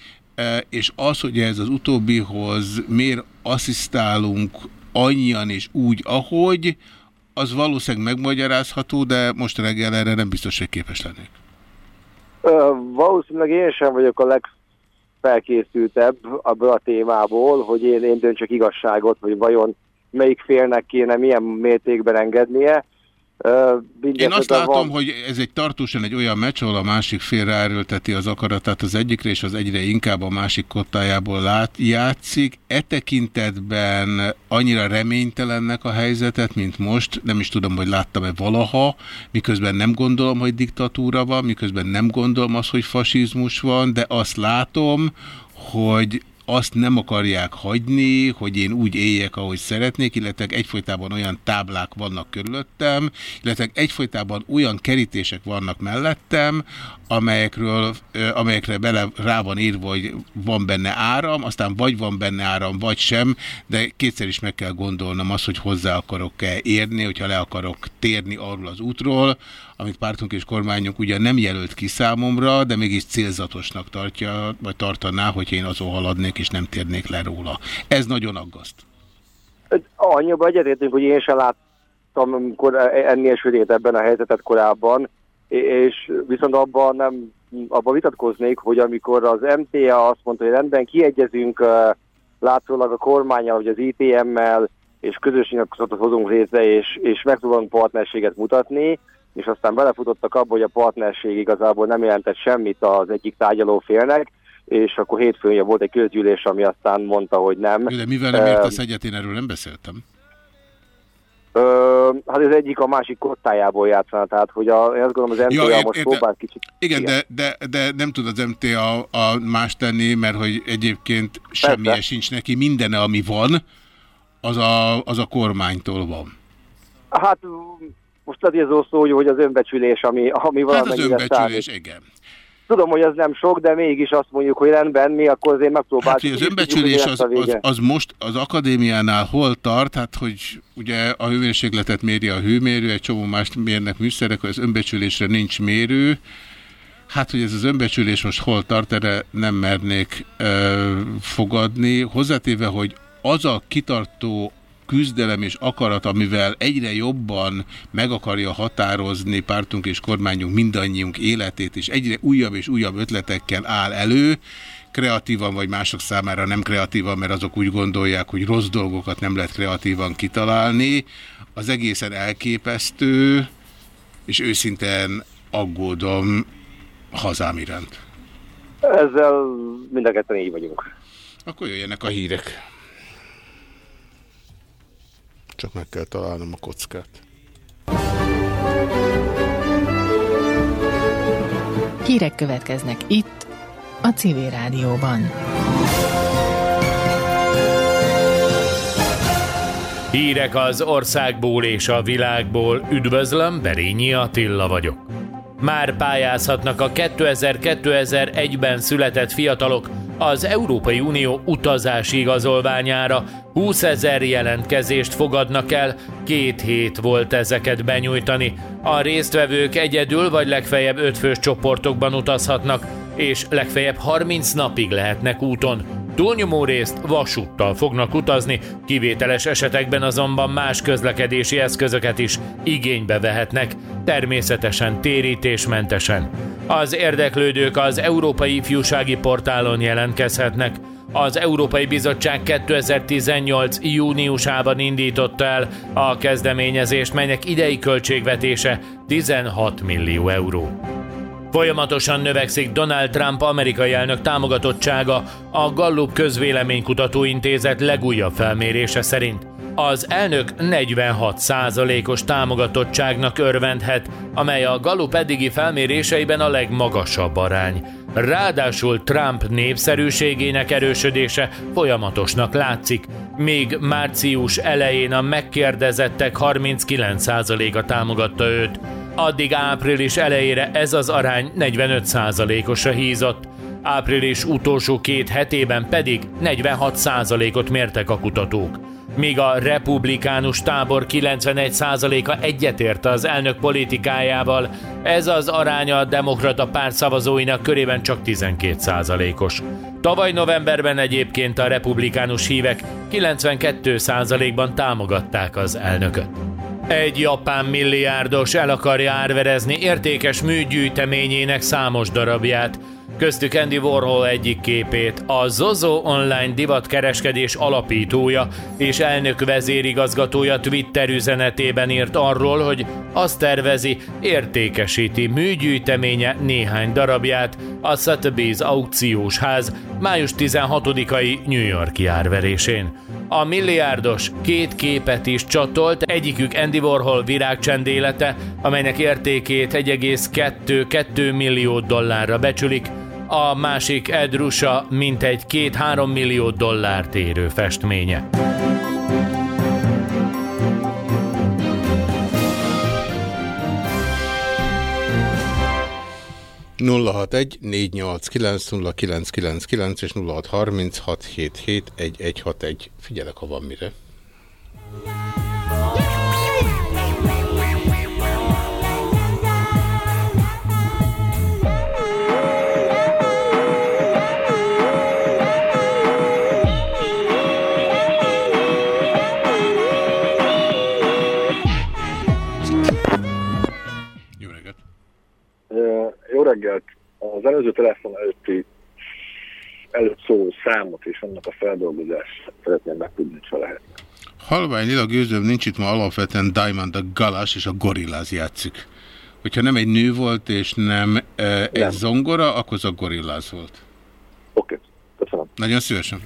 és az, hogy ez az utóbbihoz miért asszisztálunk annyian és úgy, ahogy, az valószínűleg megmagyarázható, de most reggel erre nem biztos, hogy képes lennék. Valószínűleg én sem vagyok a legfelkészültebb abból a témából, hogy én, én döntsök igazságot, hogy vajon melyik félnek kéne milyen mértékben engednie. Én azt látom, hogy ez egy tartósan egy olyan meccs, ahol a másik fél ráerőlteti az akaratát az egyikre, és az egyre inkább a másik kottájából lát, játszik. E tekintetben annyira reménytelennek a helyzetet, mint most, nem is tudom, hogy láttam-e valaha, miközben nem gondolom, hogy diktatúra van, miközben nem gondolom azt, hogy fasizmus van, de azt látom, hogy azt nem akarják hagyni, hogy én úgy éljek, ahogy szeretnék, illetve egyfolytában olyan táblák vannak körülöttem, illetve egyfolytában olyan kerítések vannak mellettem, amelyekről, amelyekre bele rá van írva, hogy van benne áram, aztán vagy van benne áram, vagy sem, de kétszer is meg kell gondolnom azt, hogy hozzá akarok-e érni, hogyha le akarok térni arról az útról, amit pártunk és kormányunk ugyan nem jelölt ki számomra, de mégis célzatosnak tartja, vagy tartaná, hogy én azon haladnék és nem térnék le róla. Ez nagyon aggaszt. Annyiban egyetértünk, hogy én sem láttam ennél sötétebben a helyzetet korábban, és viszont abban nem abban vitatkoznék, hogy amikor az MTA azt mondta, hogy rendben kiegyezünk látszólag a kormányal, vagy az ITM-mel, és közös nyilatkozatot hozunk részre, és, és megpróbálunk partnerséget mutatni, és aztán belefutottak abba, hogy a partnerség igazából nem jelentett semmit az egyik tárgyaló félnek, és akkor hétfőn volt egy közgyűlés, ami aztán mondta, hogy nem. De mivel nem értesz egyet, én erről nem beszéltem. Ö, hát az egyik a másik kottájából játszana, tehát hogy a, én azt gondolom az MTA Ja, most próbál kicsit... Igen, de, de, de nem tud az MTA a más tenni, mert hogy egyébként semmilyen sincs neki, mindene, ami van, az a, az a kormánytól van. Hát most az az szó, hogy- az önbecsülés, ami, ami Hát az önbecsülés, számít. igen. Tudom, hogy ez nem sok, de mégis azt mondjuk, hogy rendben, mi akkor azért Hát, megpróbáltuk. hogy az és önbecsülés az, az, az most az akadémiánál hol tart, hát hogy ugye a hőmérsékletet méri a hőmérő, egy csomó mást mérnek műszerek, hogy az önbecsülésre nincs mérő. Hát, hogy ez az önbecsülés most hol tart, erre nem mernék ö, fogadni. Hozzátéve, hogy az a kitartó küzdelem és akarat, amivel egyre jobban meg akarja határozni pártunk és kormányunk mindannyiunk életét, és egyre újabb és újabb ötletekkel áll elő, kreatívan vagy mások számára nem kreatívan, mert azok úgy gondolják, hogy rossz dolgokat nem lehet kreatívan kitalálni. Az egészen elképesztő, és őszintén aggódom hazám iránt. Ezzel mind a ketten így vagyunk. Akkor jöjjenek a hírek. Csak meg kell találnom a kockát. Hírek következnek itt, a Civil Rádióban. Hírek az országból és a világból. Üdvözlöm, Berényi Attila vagyok. Már pályázhatnak a 2000-2001-ben született fiatalok az Európai Unió utazási igazolványára. 20 ezer jelentkezést fogadnak el, két hét volt ezeket benyújtani. A résztvevők egyedül vagy legfeljebb ötfős csoportokban utazhatnak, és legfeljebb 30 napig lehetnek úton. Túlnyomó részt vasúttal fognak utazni, kivételes esetekben azonban más közlekedési eszközöket is igénybe vehetnek, természetesen térítésmentesen. Az érdeklődők az Európai Ifjúsági Portálon jelentkezhetnek. Az Európai Bizottság 2018. júniusában indította el a kezdeményezést, melynek idei költségvetése 16 millió euró. Folyamatosan növekszik Donald Trump amerikai elnök támogatottsága a Gallup Közvéleménykutató Intézet legújabb felmérése szerint. Az elnök 46%-os támogatottságnak örvendhet, amely a Gallup eddigi felméréseiben a legmagasabb arány. Ráadásul Trump népszerűségének erősödése folyamatosnak látszik, még március elején a megkérdezettek 39%-a támogatta őt, addig április elejére ez az arány 45%-osra hízott, április utolsó két hetében pedig 46%-ot mértek a kutatók. Míg a republikánus tábor 91%-a egyetért az elnök politikájával, ez az aránya a demokrata párt szavazóinak körében csak 12%-os. Tavaly novemberben egyébként a republikánus hívek 92%-ban támogatták az elnököt. Egy japán milliárdos el akarja árverezni értékes műgyűjteményének számos darabját, köztük Andy Warhol egyik képét, a Zozo online divatkereskedés alapítója és elnök vezérigazgatója Twitter üzenetében írt arról, hogy azt tervezi, értékesíti műgyűjteménye néhány darabját a Sotheby's aukciós ház május 16-ai New Yorki árverésén. A milliárdos két képet is csatolt, egyikük Andy Warhol virágcsendélete, amelynek értékét 1,2-2 millió dollárra becsülik, a másik Ed Rusha mintegy 2-3 millió dollárt érő festménye. egy és nulla hat harminc hat hét hét egy egy hat egy. Figyelek, ha van mire. Reggelt! Az előző telefon előtti előtt szóló számot és annak a feldolgozását szeretném megtudni, ha lehet. Halvány lila gőzöm nincs itt ma alapvetően Diamond a Galas és a Gorillaz játszik. Hogyha nem egy nő volt és nem, e, egy nem. zongora, akkor az a Gorillaz volt. Oké, köszönöm. Nagyon szívesen.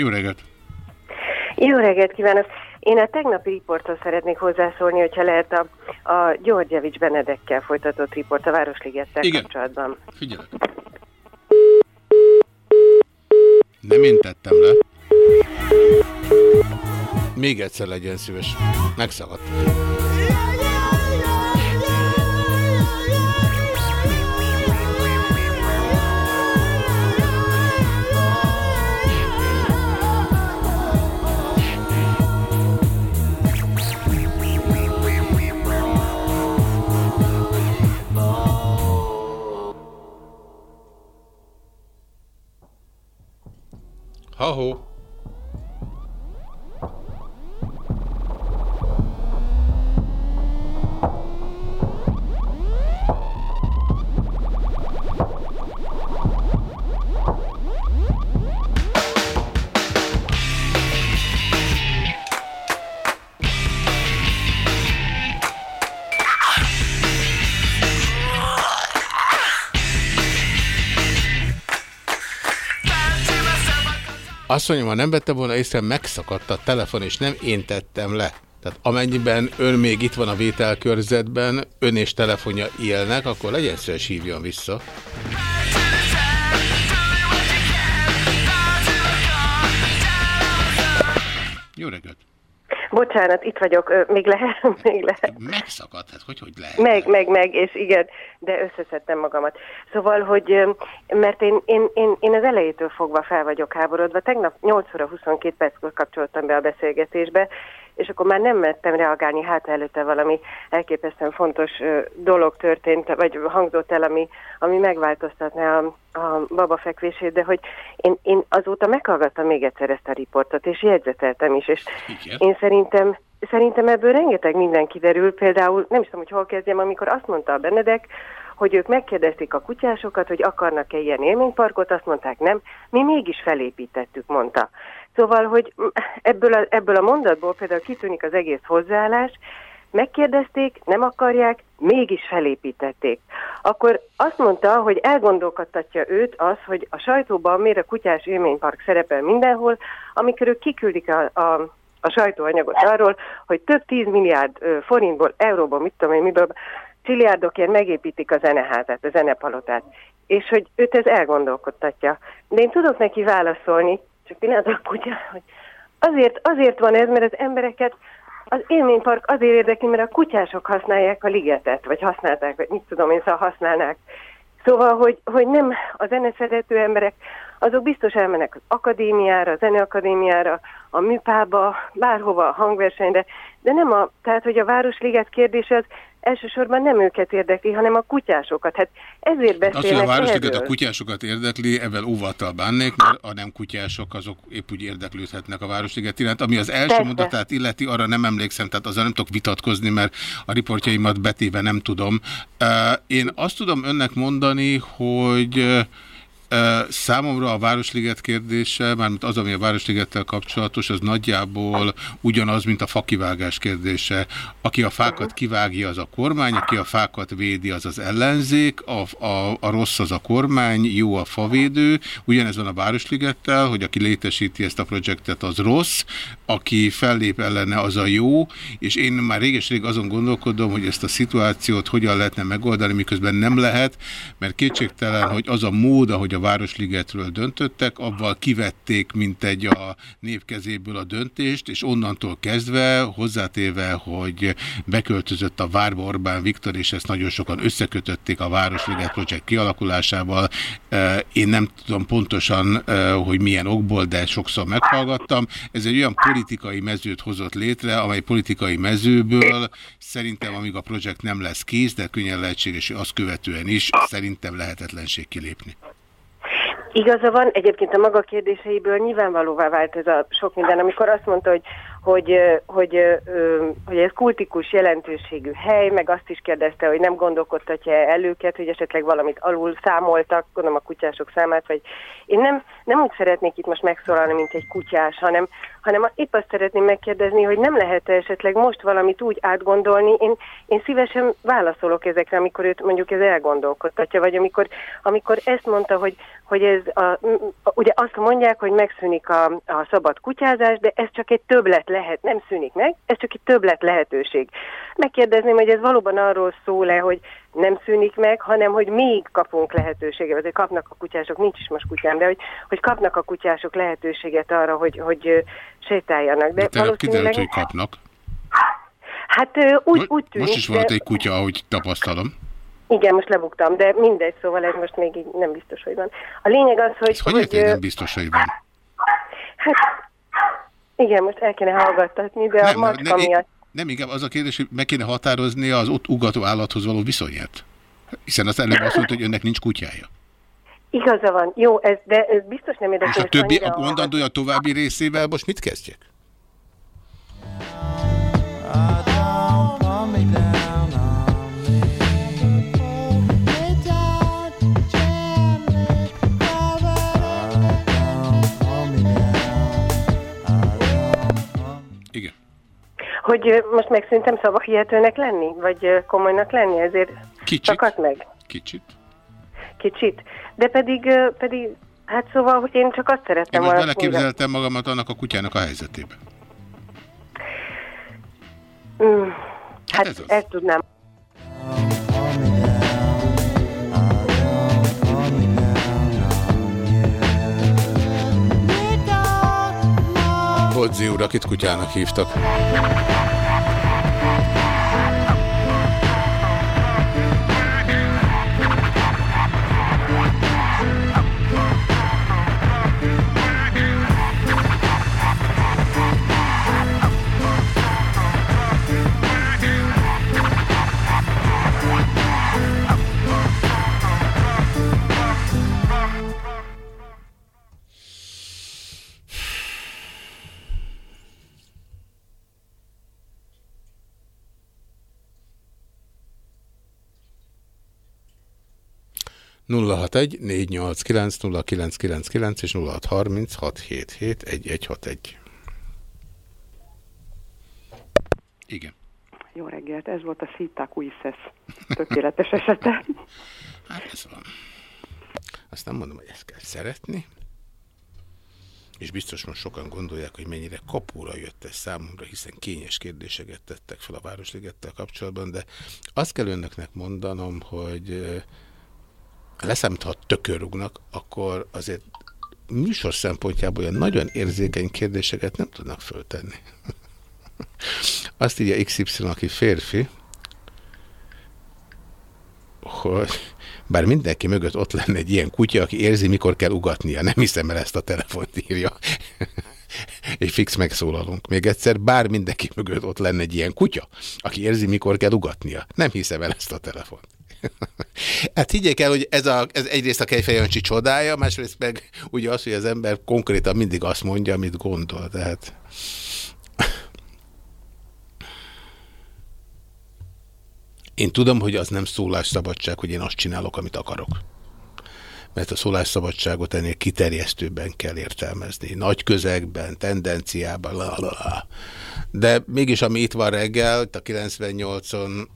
Jó reggelt! Jó reggelt kívánok! Én a tegnapi riporthoz szeretnék hozzászólni, hogyha lehet a, a Györgyevics Benedekkel folytatott riport a Városligettel Igen. kapcsolatban. Figyelek. Nem én tettem le. Még egyszer legyen szíves. Megszakadt. Ha-ho. Azt mondjam, ha nem vette volna észre, megszakadt a telefon, és nem én tettem le. Tehát amennyiben ön még itt van a vételkörzetben, ön és telefonja élnek, akkor legyen szíves hívjon vissza. Jó reggelt! Bocsánat, itt vagyok, még lehet, még lehet. Megszakadt, hát hogy, hogy lehet? Meg, meg, meg, és igen, de összeszedtem magamat. Szóval, hogy, mert én, én, én, én az elejétől fogva fel vagyok háborodva. Tegnap 8 óra 22 perckor kapcsoltam be a beszélgetésbe, és akkor már nem mertem reagálni, hát előtte valami elképesztően fontos dolog történt, vagy hangzott el, ami, ami megváltoztatná a, a babafekvését, de hogy én, én azóta meghallgattam még egyszer ezt a riportot, és jegyzeteltem is, és én szerintem Szerintem ebből rengeteg minden kiderül, például nem is tudom, hogy hol kezdjem, amikor azt mondta a Benedek, hogy ők megkérdezték a kutyásokat, hogy akarnak-e ilyen élményparkot, azt mondták nem, mi mégis felépítettük, mondta. Szóval, hogy ebből a, ebből a mondatból például kitűnik az egész hozzáállás, megkérdezték, nem akarják, mégis felépítették. Akkor azt mondta, hogy elgondolkodtatja őt az, hogy a sajtóban miért a kutyás élménypark szerepel mindenhol, amikor ők kiküldik a, a a sajtóanyagot arról, hogy több 10 milliárd forintból, euróból, mit tudom én, miből, csilliárdokért megépítik a zeneházát, a zenepalotát. és hogy őt ez elgondolkodtatja. De én tudok neki válaszolni, csak pillanat a kutya, hogy azért, azért van ez, mert az embereket az élménypark azért érdekli, mert a kutyások használják a ligetet, vagy használták, vagy mit tudom én, szóval használnák. Szóval, hogy, hogy nem a zeneszerető emberek, azok biztos elmennek az akadémiára, a zeneakadémiára, a műpába, bárhova, a hangversenyre, de nem a, tehát, hogy a Városliget kérdése az elsősorban nem őket érdekli, hanem a kutyásokat. Hát ezért Az, hogy beszélnek a Városliget a kutyásokat érdekli, ebben óvattal bánnék, mert a nem kutyások azok épp úgy érdeklődhetnek a Városliget iránt. Ami az első Persze. mondatát illeti, arra nem emlékszem, tehát azzal nem tudok vitatkozni, mert a riportjaimat betéve nem tudom. Én azt tudom önnek mondani, hogy Számomra a Városliget kérdése, mármint az, ami a Városligettel kapcsolatos, az nagyjából ugyanaz, mint a fakivágás kérdése. Aki a fákat kivágja, az a kormány, aki a fákat védi, az az ellenzék, a, a, a rossz az a kormány, jó a favédő. Ugyanez van a Városligettel, hogy aki létesíti ezt a projektet, az rossz, aki fellép ellene, az a jó, és én már réges-rég azon gondolkodom, hogy ezt a szituációt hogyan lehetne megoldani, miközben nem lehet, mert kétségtelen, hogy az a mód, ahogy a Városligetről döntöttek, avval kivették, mint egy a nép kezéből a döntést, és onnantól kezdve, hozzátéve, hogy beköltözött a Várba Orbán Viktor, és ezt nagyon sokan összekötötték a Városliget projekt kialakulásával. Eh, Én nem tudom pontosan, eh, hogy milyen okból, de sokszor meghallgattam. Ez egy olyan politikai mezőt hozott létre, amely politikai mezőből szerintem, amíg a projekt nem lesz kész, de könnyen lehetséges, hogy azt követően is, szerintem lehetetlenség kilépni. Igaza van, egyébként a maga kérdéseiből nyilvánvalóvá vált ez a sok minden, amikor azt mondta, hogy, hogy, hogy, hogy ez kultikus jelentőségű hely, meg azt is kérdezte, hogy nem gondolkodtatja el őket, hogy esetleg valamit alul számoltak, gondolom a kutyások számát, vagy én nem, nem úgy szeretnék itt most megszólalni, mint egy kutyás, hanem, hanem épp azt szeretném megkérdezni, hogy nem lehet -e esetleg most valamit úgy átgondolni, én, én szívesen válaszolok ezekre, amikor őt mondjuk ez elgondolkodtatja, vagy amikor, amikor ezt mondta, hogy, hogy ez a, ugye azt mondják, hogy megszűnik a, a szabad kutyázás, de ez csak egy többlet lehet, nem szűnik meg, ez csak egy többlet lehetőség. Megkérdezném, hogy ez valóban arról szól-e, hogy nem szűnik meg, hanem hogy még kapunk lehetőséget, vagy kapnak a kutyások, nincs is most kutyám, de hogy, hogy kapnak a kutyások lehetőséget arra, hogy, hogy sétáljanak. De, De kiderült, hogy kapnak. hát úgy, úgy tűnik, Most is volt de, egy kutya, ahogy tapasztalom. igen, most lebuktam, de mindegy, szóval ez most még így nem biztos, hogy van. A lényeg az, hogy... Hogy hogy ö, nem biztos, hogy van? Hát, igen, most el kéne hallgattatni, de a Nem, macska nem, miatt. Nem inkább az a kérdés, hogy meg kéne határozni az ott ugató állathoz való viszonyát. Hiszen az előbb azt mondta, hogy önnek nincs kutyája. Igaza van, jó, ez, de ez biztos nem érdekel. És a többi, a mondandója további részével most mit kezdjek? Igen. Hogy most megszűntem szavahihetőnek lenni, vagy komolynak lenni, ezért Kicsit. szakadt meg. Kicsit. Kicsit. De pedig, pedig, hát szóval, hogy én csak azt Én szerettem most volna beleképzeltem magamat annak a kutyának a helyzetébe. Mm, hát ez ezt tudnám. Bodzi úr, akit kutyának hívtak. Nulla hat egy négy nyolc kilenc nulla kilenc kilenc kilenc és nulla hat harminc hat hét hét egy egy hat egy. Igen. Jó reggelt, ez volt a Szita Uises tökéletes esete. Hát ez van. Azt nem mondom, hogy ezt kell szeretni. És biztos most sokan gondolják, hogy mennyire kapóra jött ez számomra, hiszen kényes kérdéseket tettek fel a Városligettel kapcsolatban, de azt kell önöknek mondanom, hogy leszámítva, ha tökörrugnak, akkor azért műsor szempontjából olyan nagyon érzékeny kérdéseket nem tudnak föltenni. Azt írja XY, aki férfi, hogy bár mindenki mögött ott lenne egy ilyen kutya, aki érzi, mikor kell ugatnia. Nem hiszem el ezt a telefont írja. egy fix megszólalunk. Még egyszer, bár mindenki mögött ott lenne egy ilyen kutya, aki érzi, mikor kell ugatnia. Nem hiszem el ezt a telefont. Hát higgyék el, hogy ez, a, ez egyrészt a Kejfejancsi csodája, másrészt meg ugye az, hogy az ember konkrétan mindig azt mondja, amit gondol. Tehát... Én tudom, hogy az nem szólásszabadság, hogy én azt csinálok, amit akarok. Mert a szólásszabadságot ennél kiterjesztőbben kell értelmezni. Nagy közegben, tendenciában, la, la, la. De mégis, ami itt van reggel, a 98-on,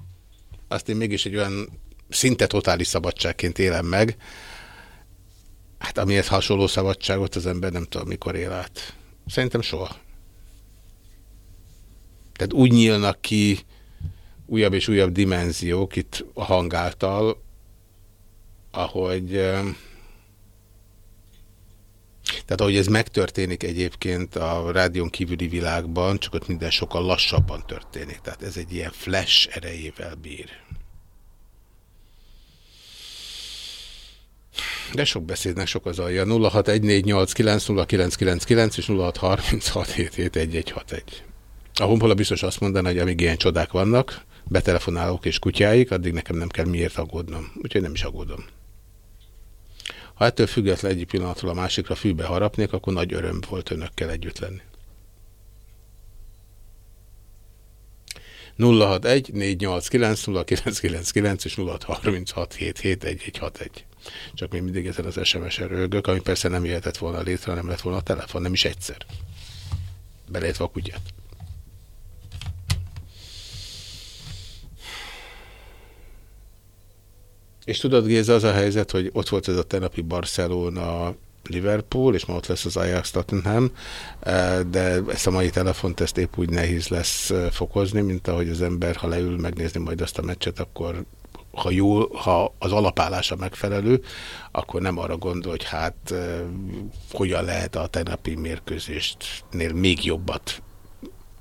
azt én mégis egy olyan szinte totális szabadságként élem meg, hát amihez hasonló szabadságot az ember nem tudom, mikor él át. Szerintem soha. Tehát úgy nyílnak ki újabb és újabb dimenziók itt a hang által, ahogy eh, tehát ahogy ez megtörténik egyébként a rádión kívüli világban, csak ott minden sokkal lassabban történik. Tehát ez egy ilyen flash erejével bír. De sok beszédnek sok az alja. 0614890999 és 0636771161. A honpola biztos azt mondaná, hogy amíg ilyen csodák vannak, betelefonálok és kutyáik, addig nekem nem kell miért aggódnom. Úgyhogy nem is aggódom. Ha ettől független egyik pillanatról a másikra fűbe harapnék, akkor nagy öröm volt önökkel együtt lenni. 061 489 0999 és 0636 771161. Csak még mindig ezen az SMS-en rögök, ami persze nem jöhetett volna létre, nem lett volna a telefon, nem is egyszer. Beleértve a kutyát. És tudod, Géza, az a helyzet, hogy ott volt ez a tenapi Barcelona Liverpool, és ma ott lesz az Ajax Tottenham, eh, de ezt a mai telefont ezt épp úgy nehéz lesz eh, fokozni, mint ahogy az ember, ha leül megnézni majd azt a meccset, akkor ha, jól, ha az alapállása megfelelő, akkor nem arra gondol, hogy hát hogyan lehet a tegnapi mérkőzésnél még jobbat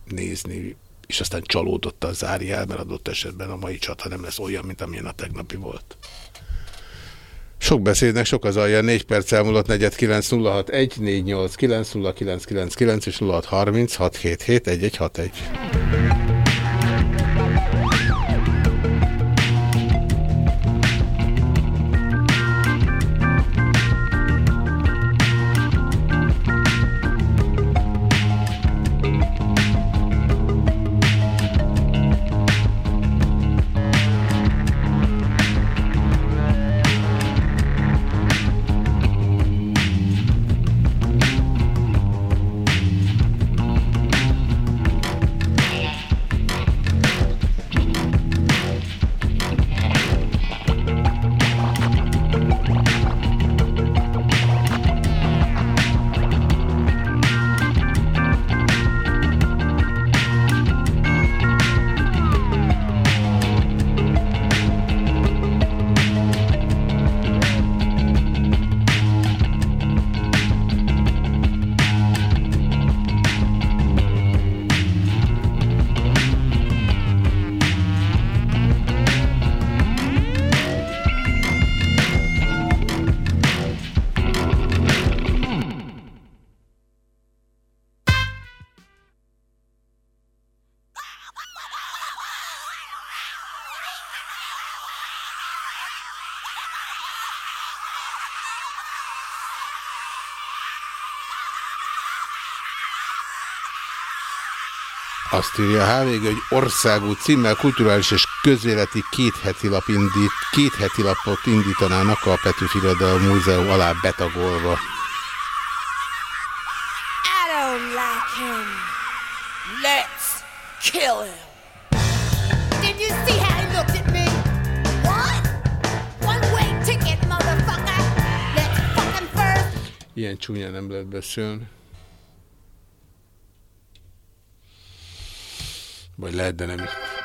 nézni, és aztán csalódott a zárjel, mert adott esetben a mai csata nem lesz olyan, mint amilyen a tegnapi volt. Sok beszédnek sok az alja, 4 perc elmúlott 49061 489 és 0636771161. Azt írja HVG, hogy országú címmel kulturális és közéleti kétheti, lap indít, kétheti lapot indítanának a Petőfi Irodalom Múzeum alá betagolva. I don't like him. Let's kill him. Did you see how he looked at me? What? One way ticket, motherfucker. Let's fuck him first. Ilyen csúnya nem lehet beszélni. Vagy lehet, de nem is.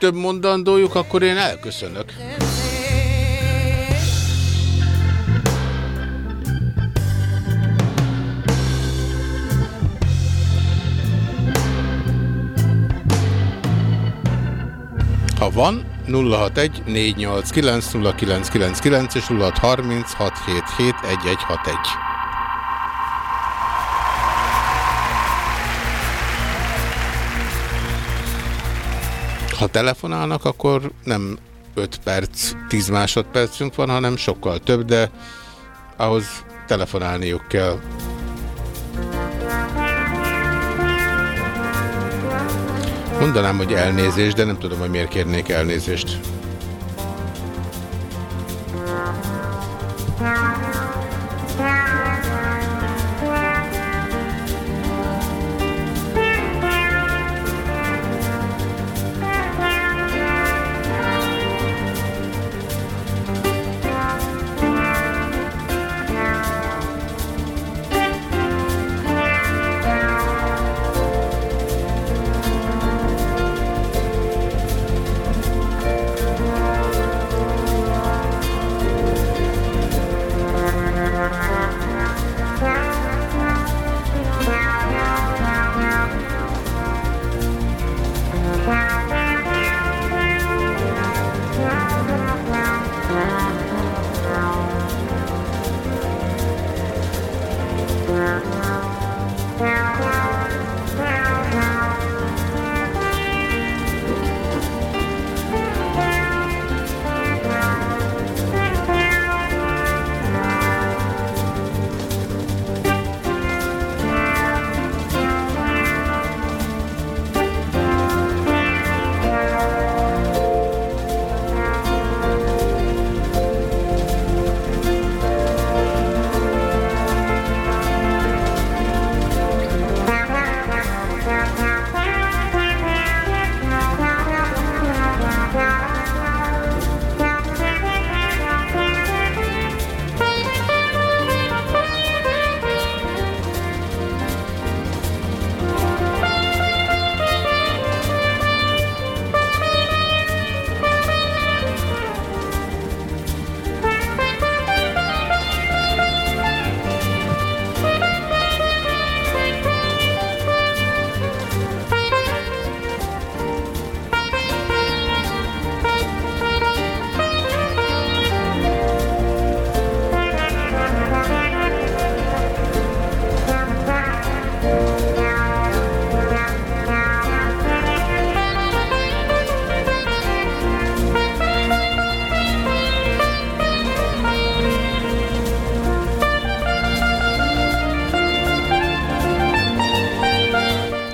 Több mondandójuk, akkor én elköszönök. Ha van, 061 489 0999 és 0630 Ha telefonálnak, akkor nem 5 perc, 10 másodpercünk van, hanem sokkal több, de ahhoz telefonálniuk kell. Mondanám, hogy elnézést, de nem tudom, hogy miért kérnék elnézést.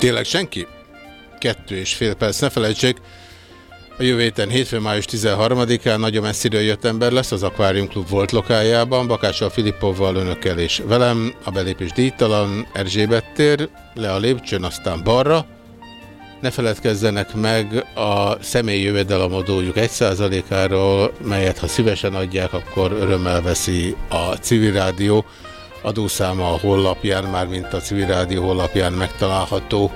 Tényleg senki? Kettő és fél perc. Ne felejtsék, a jövő héten hétfőn május 13-án nagyon messziről jött ember lesz az Aquarium Club volt lokájában, Bakással Filippovval, önökkel és velem, a belépés díjtalan, Erzsébet tér, le a lépcsőn, aztán balra. ne feledkezzenek meg a személyi jövedelemadójuk 1%-áról, melyet ha szívesen adják, akkor örömmel veszi a civil rádió. Adószáma a honlapján, mármint a civil rádió honlapján megtalálható.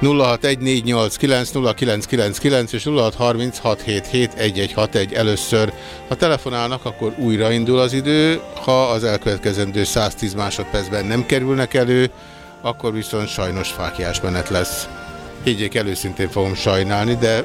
0614890999 és 0636771161 először. Ha telefonálnak, akkor újraindul az idő, ha az elkövetkezendő 110 másodpercben nem kerülnek elő, akkor viszont sajnos fákjás menet lesz. Higgyék, előszintén fogom sajnálni, de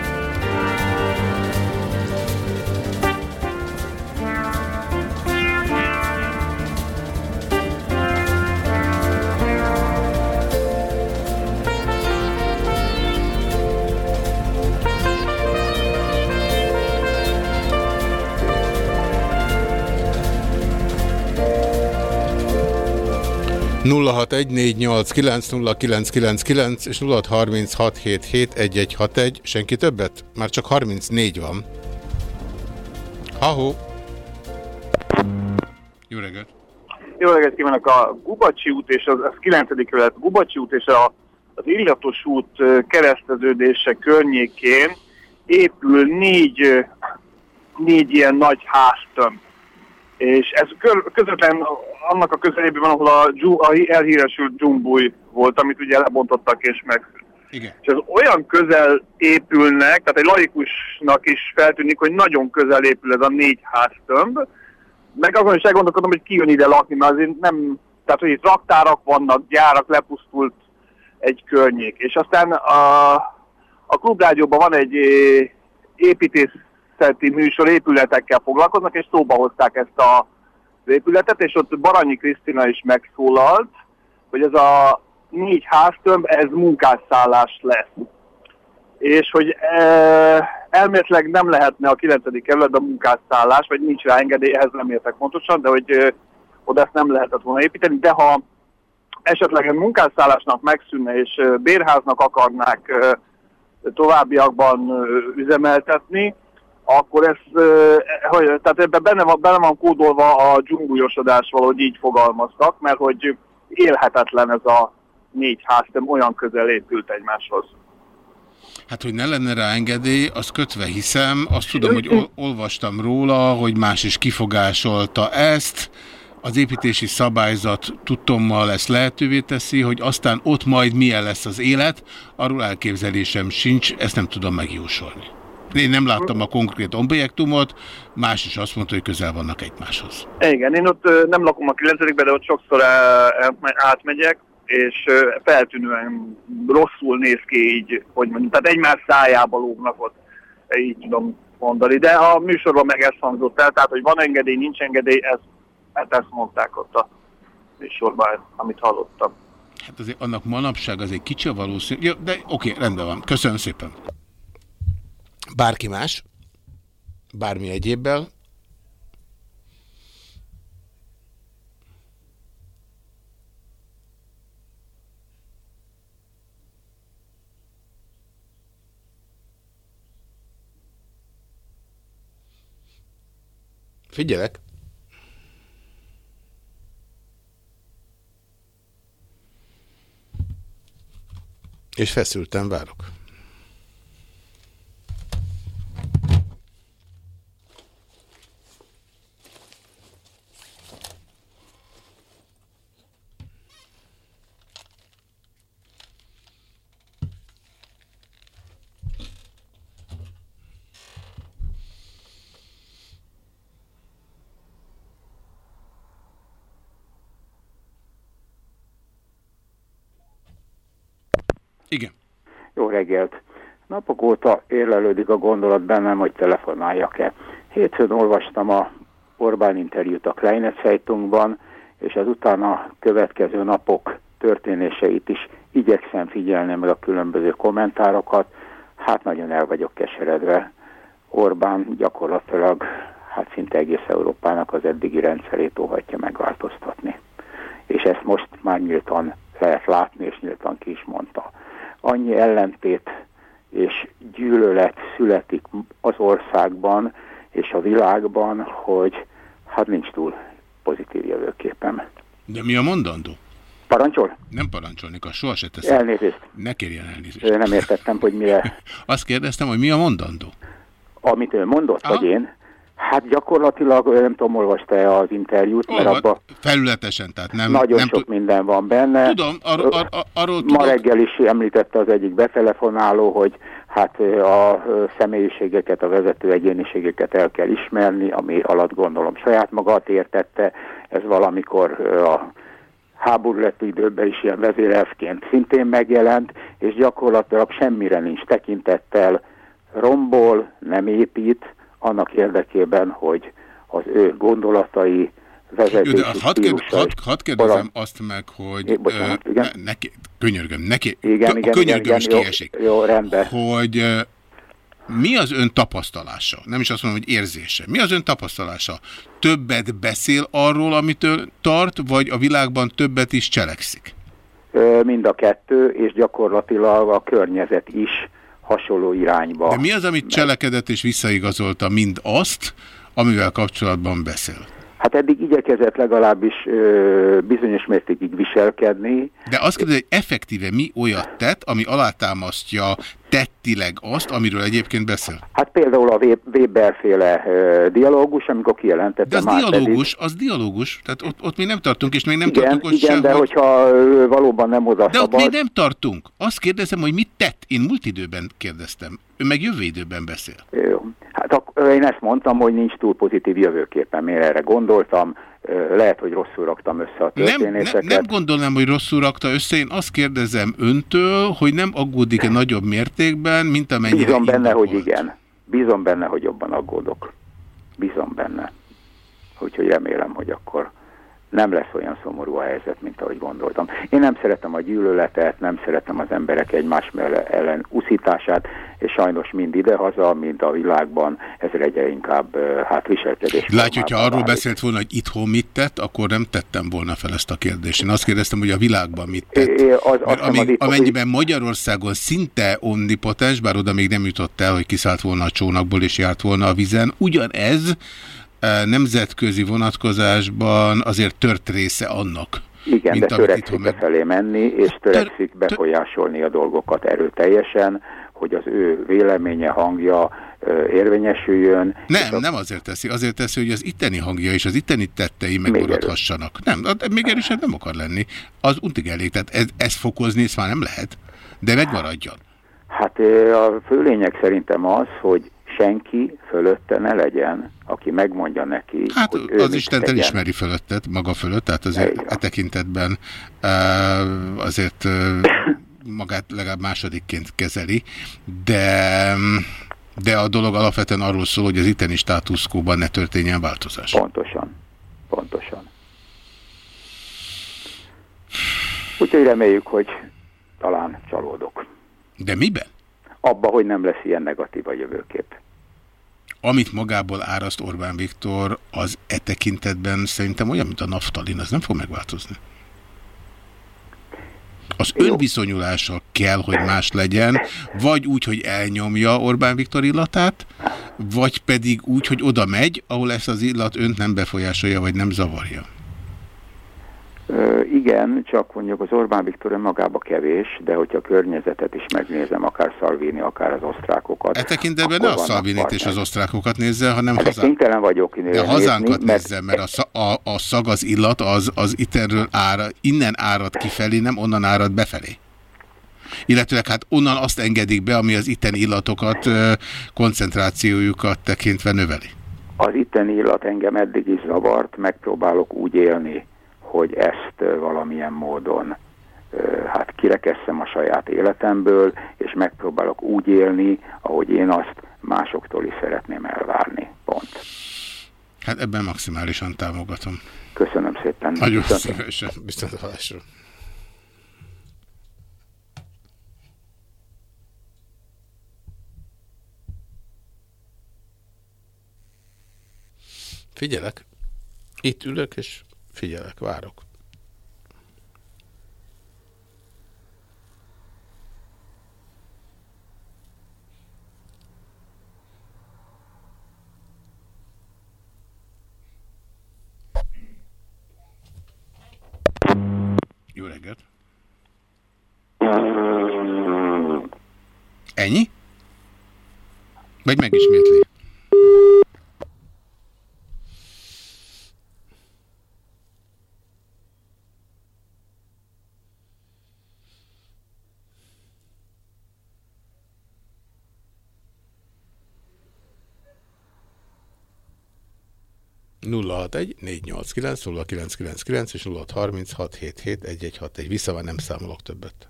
0614890999 és 0636771161. Senki többet? Már csak 34 van. Hahó! Jó reggelt! Jó reggelt kívánok! A Gubacsi út és az, az 9. kerület, Gubacsi út és a, az Illatos út kereszteződése környékén épül négy, négy ilyen nagy háztömb és ez kö, közvetlen annak a közelében van, ahol a, a elhíresült dzsumbúj volt, amit ugye lebontottak és meg. Igen. És ez olyan közel épülnek, tehát egy laikusnak is feltűnik, hogy nagyon közel épül ez a négy háztömb, meg azon is elgondolkodom, hogy ki jön ide lakni, mert azért nem, tehát hogy itt raktárak vannak, gyárak, lepusztult egy környék. És aztán a, a klubrádióban van egy eh, építészeti műsor, épületekkel foglalkoznak, és szóba hozták ezt a, az épületet, és ott Baranyi Krisztina is megszólalt, hogy ez a négy háztömb, ez munkásszállás lesz. És hogy e, elméletileg nem lehetne a 9. kerületben munkásszállás, vagy nincs rá engedély, ehhez nem értek pontosan, de hogy e, oda ezt nem lehetett volna építeni, de ha esetleg egy munkásszállásnak megszűnne, és e, bérháznak akarnák e, továbbiakban e, üzemeltetni, akkor ez, tehát ebben benne van, benne van kódolva a dzsungúlyosodás, valahogy így fogalmaztak, mert hogy élhetetlen ez a négy háztömb, olyan közel épült egymáshoz. Hát, hogy ne lenne rá engedély, azt kötve hiszem, azt tudom, hogy ol olvastam róla, hogy más is kifogásolta ezt, az építési szabályzat tudtommal ezt lehetővé teszi, hogy aztán ott majd milyen lesz az élet, arról elképzelésem sincs, ezt nem tudom megjósolni. Én nem láttam a konkrét objektumot, más is azt mondta, hogy közel vannak egymáshoz. Igen, én ott nem lakom a 9 de ott sokszor átmegyek, és feltűnően rosszul néz ki így, hogy mondjam, tehát egymás szájába lógnak ott, így tudom mondani. De a műsorban meg ezt hangzott el, tehát hogy van engedély, nincs engedély, ez, hát ezt mondták ott a műsorban, amit hallottam. Hát azért annak manapság azért kicsi a valószínű. Jó, de oké, rendben van. Köszönöm szépen. Bárki más? Bármi egyébbel? Figyelek. És feszülten várok. Igen. Jó reggelt! Napok óta érlelődik a gondolat bennem, hogy telefonáljak-e. Hétfőn olvastam a Orbán interjút a Kleine Zeitungban, és az utána következő napok történéseit is igyekszem figyelni meg a különböző kommentárokat. Hát nagyon el vagyok keseredve. Orbán gyakorlatilag hát szinte egész Európának az eddigi rendszerét óhatja megváltoztatni. És ezt most már nyíltan lehet látni, és nyíltan ki is mondta. Annyi ellentét és gyűlölet születik az országban és a világban, hogy hát nincs túl pozitív jövőképem. De mi a mondandó? Parancsol? Nem parancsolni, a soha se teszem. Elnézést. Ne kérjen elnézést. Ö, Nem értettem, hogy mire, Azt kérdeztem, hogy mi a mondandó? amit ő mondott, vagy én. Hát gyakorlatilag, nem tudom, olvasta-e az interjút, mert Olvad- abban Felületesen, tehát nem... nagyon nem sok minden van benne. Tudom, ar- ar- ar- arról Ma tudok. reggel is említette az egyik betelefonáló, hogy hát a személyiségeket, a vezető egyéniségeket el kell ismerni, ami alatt gondolom saját magát értette. Ez valamikor a háború lett időben is ilyen vezérelfként szintén megjelent, és gyakorlatilag semmire nincs tekintettel, rombol, nem épít, annak érdekében, hogy az ő gondolatai, vezetési Jó, de hadd, kérd, hadd, hadd kérdezem azt meg, hogy... É, bocsánat, igen. ne, neki, könyörgöm, neki, Igen, igen, könyörgöm igen, is igen, jó, kiesik. jó, rendben. Hogy mi az ön tapasztalása? Nem is azt mondom, hogy érzése. Mi az ön tapasztalása? Többet beszél arról, amitől tart, vagy a világban többet is cselekszik? Mind a kettő, és gyakorlatilag a környezet is hasonló irányba. De mi az, amit cselekedett és visszaigazolta mind azt, amivel kapcsolatban beszél? Hát eddig igyekezett legalábbis ö, bizonyos mértékig viselkedni. De azt kérdezi, hogy effektíve mi olyat tett, ami alátámasztja tettileg azt, amiről egyébként beszél? Hát például a Web- Weber-féle dialógus, amikor kijelentette De az már dialógus, az dialógus, tehát ott, ott még nem tartunk, és még nem igen, tartunk ott igen, sem, de hogy... hogyha valóban nem oda De ott még nem tartunk. Azt kérdezem, hogy mit tett. Én múlt időben kérdeztem. Ő meg jövő időben beszél. Jó. Hát én ezt mondtam, hogy nincs túl pozitív jövőképem. Én erre gondoltam. Lehet, hogy rosszul raktam össze a Nem, nem, történéseket. nem gondolnám, hogy rosszul rakta össze. Én azt kérdezem öntől, hogy nem aggódik-e nagyobb mértékben, mint amennyire Bízom benne, indokolt. hogy igen. Bízom benne, hogy jobban aggódok. Bízom benne. Úgyhogy remélem, hogy akkor nem lesz olyan szomorú a helyzet, mint ahogy gondoltam. Én nem szeretem a gyűlöletet, nem szeretem az emberek egymás ellen uszítását, és sajnos mind idehaza, mind a világban ez egyre inkább hát viselkedés. Látja, hogyha arról beszélt volna, hogy itthon mit tett, akkor nem tettem volna fel ezt a kérdést. Én azt kérdeztem, hogy a világban mit tett. É, az- az amíg, itt- amennyiben Magyarországon szinte omnipotens, bár oda még nem jutott el, hogy kiszállt volna a csónakból és járt volna a vizen, ugyanez nemzetközi vonatkozásban azért tört része annak. Igen, mint de törekszik meg- befelé menni, és törekszik befolyásolni a dolgokat erőteljesen, hogy az ő véleménye, hangja érvényesüljön. Nem, nem azért teszi. Azért teszi, hogy az itteni hangja és az itteni tettei megmaradhassanak. Nem, de még erősebb nem akar lenni. Az untig elég. Tehát ez, ez fokozni, ezt már nem lehet. De megmaradjon. Hát a fő lényeg szerintem az, hogy senki fölötte ne legyen, aki megmondja neki, Hát hogy ő az Isten elismeri fölöttet, maga fölött, tehát azért e tekintetben uh, azért uh, magát legalább másodikként kezeli, de, de a dolog alapvetően arról szól, hogy az itteni státuszkóban ne történjen változás. Pontosan. Pontosan. Úgyhogy reméljük, hogy talán csalódok. De miben? Abba, hogy nem lesz ilyen negatív a jövőkép. Amit magából áraszt Orbán Viktor, az e tekintetben szerintem olyan, mint a naftalin, az nem fog megváltozni. Az önviszonyulása kell, hogy más legyen, vagy úgy, hogy elnyomja Orbán Viktor illatát, vagy pedig úgy, hogy oda megy, ahol ezt az illat önt nem befolyásolja, vagy nem zavarja. Igen, csak mondjuk az Orbán Viktor önmagába kevés, de hogyha a környezetet is megnézem, akár Szalvini, akár az osztrákokat. E tekintetben ne a vannak Szalvinit és az osztrákokat nézze, hanem Hát de hazán... kénytelen vagyok De nézni, hazánkat mert- nézze, mert a, a, a szag, az illat, az, az iterről ára, innen árad kifelé, nem onnan árad befelé. Illetőleg hát onnan azt engedik be, ami az itten illatokat, koncentrációjukat tekintve növeli. Az itteni illat engem eddig is zavart, megpróbálok úgy élni, hogy ezt valamilyen módon hát kirekesszem a saját életemből, és megpróbálok úgy élni, ahogy én azt másoktól is szeretném elvárni. Pont. Hát ebben maximálisan támogatom. Köszönöm szépen. Nagyon Viszont- szívesen, viszont hallásra. Figyelek. Itt ülök, és figyelek, várok. Jó reggelt! Ennyi? Vagy megismétli? Nulla hat egy négy nyolc kilenc nulla kilenc kilenc kilenc és nulla hat harminc hat hét hét egy egy hat egy vissza van, nem számolok többet.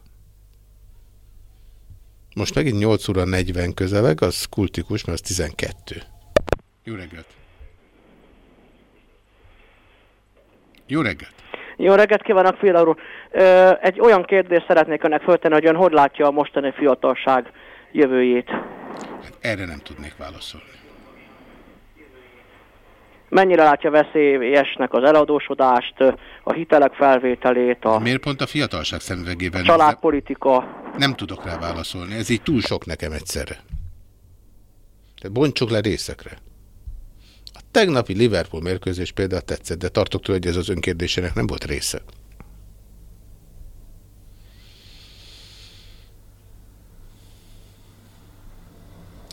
Most megint 8 óra 40 közeleg, az kultikus, mert az 12. Jó reggelt! Jó reggelt! Jó reggelt kívánok, Fila úr! Egy olyan kérdést szeretnék önnek föltenni, hogy ön hogy látja a mostani fiatalság jövőjét? Erre nem tudnék válaszolni. Mennyire látja veszélyesnek az eladósodást, a hitelek felvételét, a Miért pont a fiatalság szemüvegében? családpolitika? Nem tudok rá válaszolni, ez így túl sok nekem egyszerre. Tehát bontsuk le részekre. A tegnapi Liverpool mérkőzés például tetszett, de tartok tőle, hogy ez az önkérdésének nem volt része.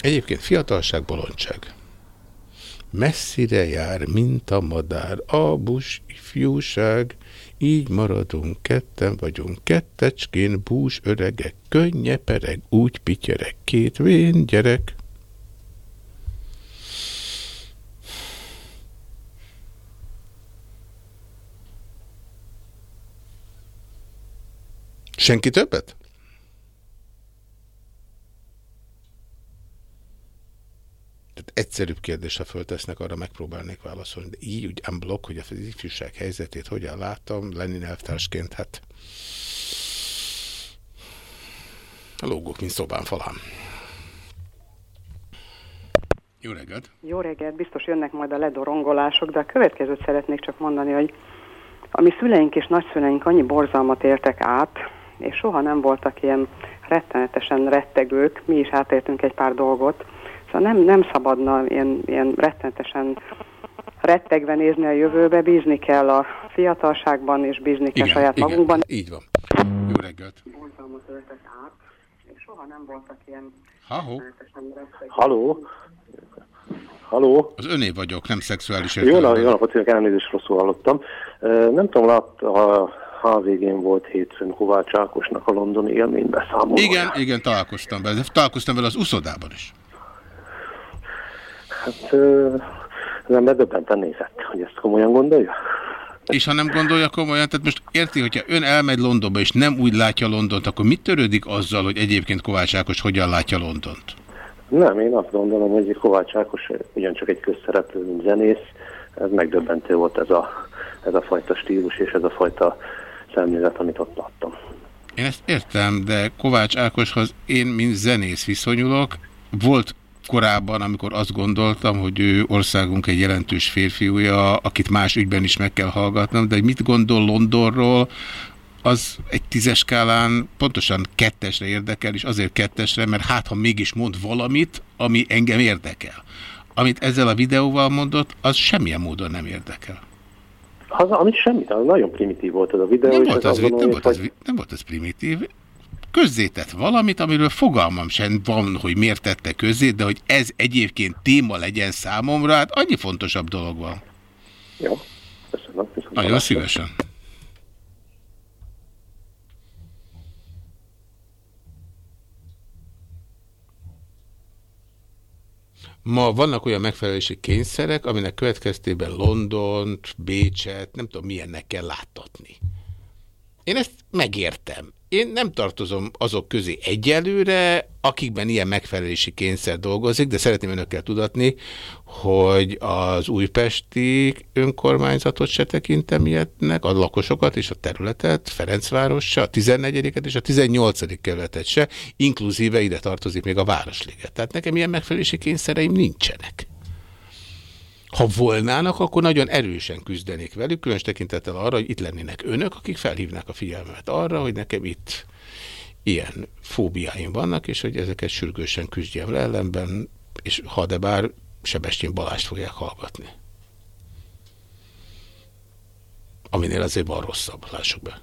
Egyébként fiatalság, bolondság. Messzire jár, mint a madár, a bus ifjúság, így maradunk, ketten vagyunk, kettecskén, bús öregek, könnyepereg, úgy pityerek, két vén gyerek. Senki többet? Egyszerűbb kérdésre föltesznek, arra megpróbálnék válaszolni. De így úgy unblock, hogy az ifjúság helyzetét hogyan láttam, Lenin elvtársként, hát lógok, mint szobán falán. Jó reggelt! Jó reggelt, biztos jönnek majd a ledorongolások, de a következőt szeretnék csak mondani, hogy a mi szüleink és nagyszüleink annyi borzalmat éltek át, és soha nem voltak ilyen rettenetesen rettegők, mi is átéltünk egy pár dolgot, nem, nem szabadna ilyen, ilyen rettenetesen rettegve nézni a jövőbe, bízni kell a fiatalságban, és bízni kell Igen, saját igen, magunkban. így van. Jó reggelt! Borzalmat éltek át, és soha nem voltak ilyen rettegők. Haló? Haló? Az öné vagyok, nem szexuális Jó, na, értelemben. jó napot, kívánok, elnézést rosszul hallottam. Nem tudom, lát, a HVG-n volt hétfőn Kovács Ákosnak a londoni élménybeszámolója. Igen, igen, találkoztam vele. Találkoztam vele az uszodában is. Hát az ember döbbenten nézett, hogy ezt komolyan gondolja. És ha nem gondolja komolyan, tehát most érti, hogyha ön elmegy Londonba, és nem úgy látja Londont, akkor mit törődik azzal, hogy egyébként Kovács Ákos hogyan látja Londont? Nem, én azt gondolom, hogy Kovács Ákos ugyancsak egy közszereplő, mint zenész. Ez megdöbbentő volt ez a, ez a fajta stílus és ez a fajta szemlélet, amit ott láttam. Én ezt értem, de Kovács Ákoshoz én, mint zenész viszonyulok. Volt korábban, amikor azt gondoltam, hogy ő országunk egy jelentős férfiúja, akit más ügyben is meg kell hallgatnom, de hogy mit gondol Londonról, az egy tízes skálán pontosan kettesre érdekel, és azért kettesre, mert hát ha mégis mond valamit, ami engem érdekel. Amit ezzel a videóval mondott, az semmilyen módon nem érdekel. Az, amit semmit, az nagyon primitív volt ez a videó. Nem és volt, ez az, azt nem, volt az, hogy- nem volt az primitív. Közzétett valamit, amiről fogalmam sem van, hogy miért tette közzé, de hogy ez egyébként téma legyen számomra, hát annyi fontosabb dolog van. Jó, köszönöm. köszönöm. Nagyon szívesen. Ma vannak olyan megfelelési kényszerek, aminek következtében Londont, Bécset, nem tudom milyennek kell láttatni. Én ezt megértem. Én nem tartozom azok közé egyelőre, akikben ilyen megfelelési kényszer dolgozik, de szeretném önökkel tudatni, hogy az újpesti önkormányzatot se tekintem ilyetnek, a lakosokat és a területet, Ferencváros se, a 14 és a 18 kerületet se, inkluzíve ide tartozik még a Városliget. Tehát nekem ilyen megfelelési kényszereim nincsenek. Ha volnának, akkor nagyon erősen küzdenék velük, különös tekintettel arra, hogy itt lennének önök, akik felhívnák a figyelmet arra, hogy nekem itt ilyen fóbiáim vannak, és hogy ezeket sürgősen küzdjem le ellenben, és ha de bár Sebestyén Balást fogják hallgatni. Aminél azért van rosszabb, lássuk be.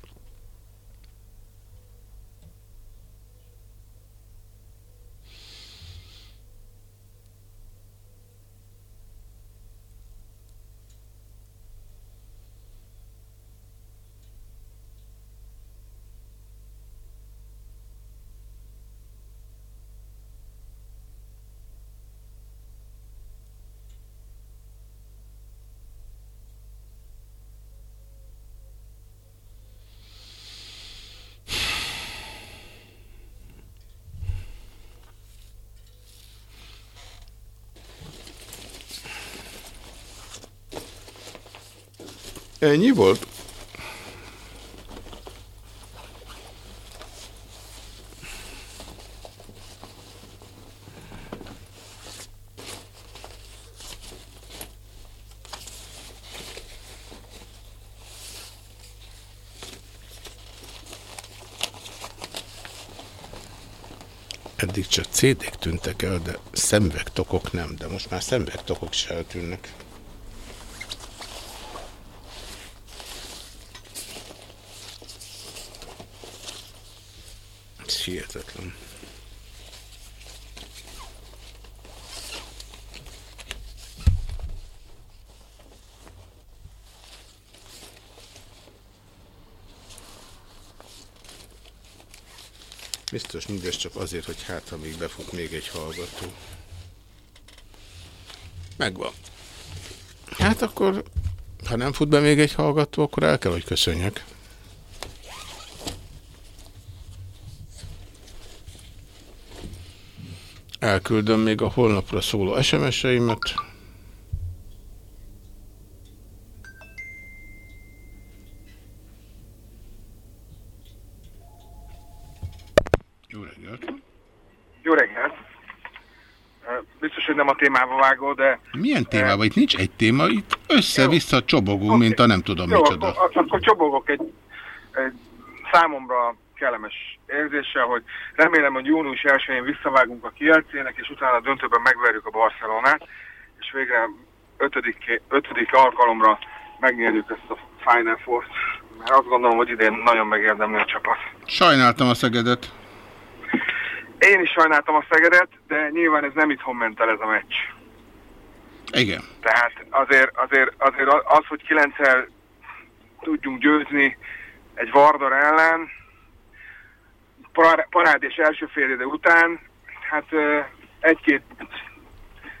Ennyi volt? Eddig csak CD-k tűntek el, de szemüvegtokok nem, de most már szemüvegtokok is eltűnnek. Ez hihetetlen. Biztos mindez csak azért, hogy hát, ha még befut még egy hallgató. Megvan. Hát akkor, ha nem fut be még egy hallgató, akkor el kell, hogy köszönjek. Elküldöm még a holnapra szóló SMS-eimet. A témába vágó, de... Milyen témában? Itt nincs egy téma, itt össze-vissza csobogunk, mint a nem tudom Jó, micsoda. akkor, akkor csobogok egy, egy számomra kellemes érzéssel, hogy remélem, hogy június 1-én visszavágunk a Kielcének, és utána a döntőben megverjük a Barcelonát, és végre ötödik, ötödik alkalomra megnyerjük ezt a Final Four-t, mert azt gondolom, hogy idén nagyon megérdemli a csapat. Sajnáltam a Szegedet. Én is sajnáltam a Szegedet, de nyilván ez nem itthon ment el ez a meccs. Igen. Tehát azért, azért, azért az, hogy 9 tudjunk győzni egy Vardar ellen, par- parád és első fél ide után, hát egy-két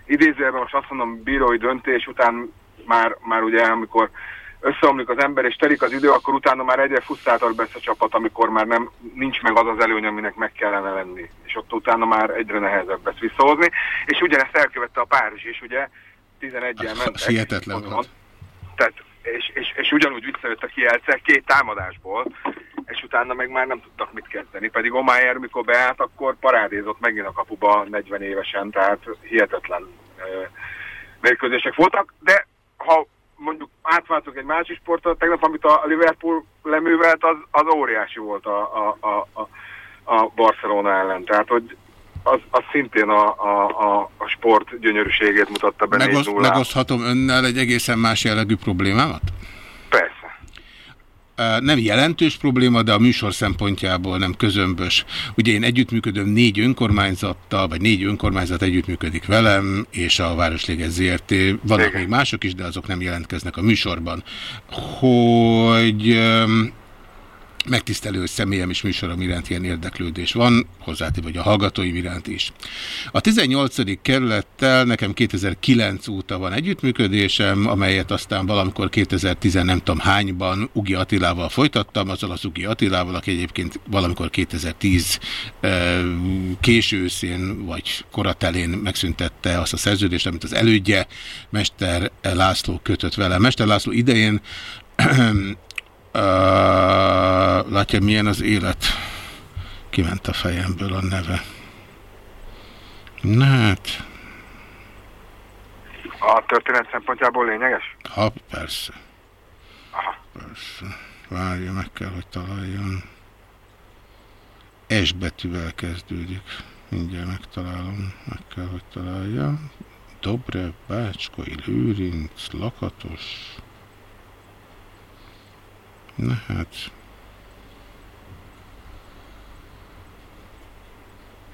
idézőjelben most azt mondom bírói döntés után már, már ugye amikor összeomlik az ember és telik az idő, akkor utána már egyre frusztráltabb lesz a csapat, amikor már nem, nincs meg az az előny, aminek meg kellene lenni. És ott utána már egyre nehezebb lesz visszahozni. És ugyanezt elkövette a Párizs is, ugye 11-el mentek. Hihetetlen. Tehát, és, és, és ugyanúgy visszajött a Kielce két támadásból, és utána meg már nem tudtak mit kezdeni. Pedig Omájer, mikor beállt, akkor parádézott megint a kapuba 40 évesen, tehát hihetetlen ö, mérkőzések voltak, de ha mondjuk átváltok egy másik sportra, tegnap, amit a Liverpool leművelt, az, az óriási volt a, a, a, a, a Barcelona ellen. Tehát, hogy az, az szintén a, a, a, a sport gyönyörűségét mutatta be Megoszt, 4 megoszthatom önnel egy egészen más jellegű problémámat? Persze. Nem jelentős probléma, de a műsor szempontjából nem közömbös. Ugye én együttműködöm négy önkormányzattal, vagy négy önkormányzat együttműködik velem, és a Városliget ZRT. Vannak még mások is, de azok nem jelentkeznek a műsorban. Hogy megtisztelő, hogy személyem és műsorom iránt ilyen érdeklődés van, hozzátéve, vagy a hallgatóim iránt is. A 18. kerülettel nekem 2009 óta van együttműködésem, amelyet aztán valamikor 2010 nem tudom hányban Ugi Attilával folytattam, azzal az Ugi Attilával, aki egyébként valamikor 2010 eh, késő vagy koratelén megszüntette azt a szerződést, amit az elődje, Mester László kötött vele. Mester László idején Uh, látja, milyen az élet. Kiment a fejemből a neve. Na hát, A történet szempontjából lényeges? ha persze. Persze. Várja, meg kell, hogy találjon. S betűvel kezdődik. Mindjárt megtalálom. Meg kell, hogy találja. Dobrev, Bácskai, Lőrinc, Lakatos. Na hát...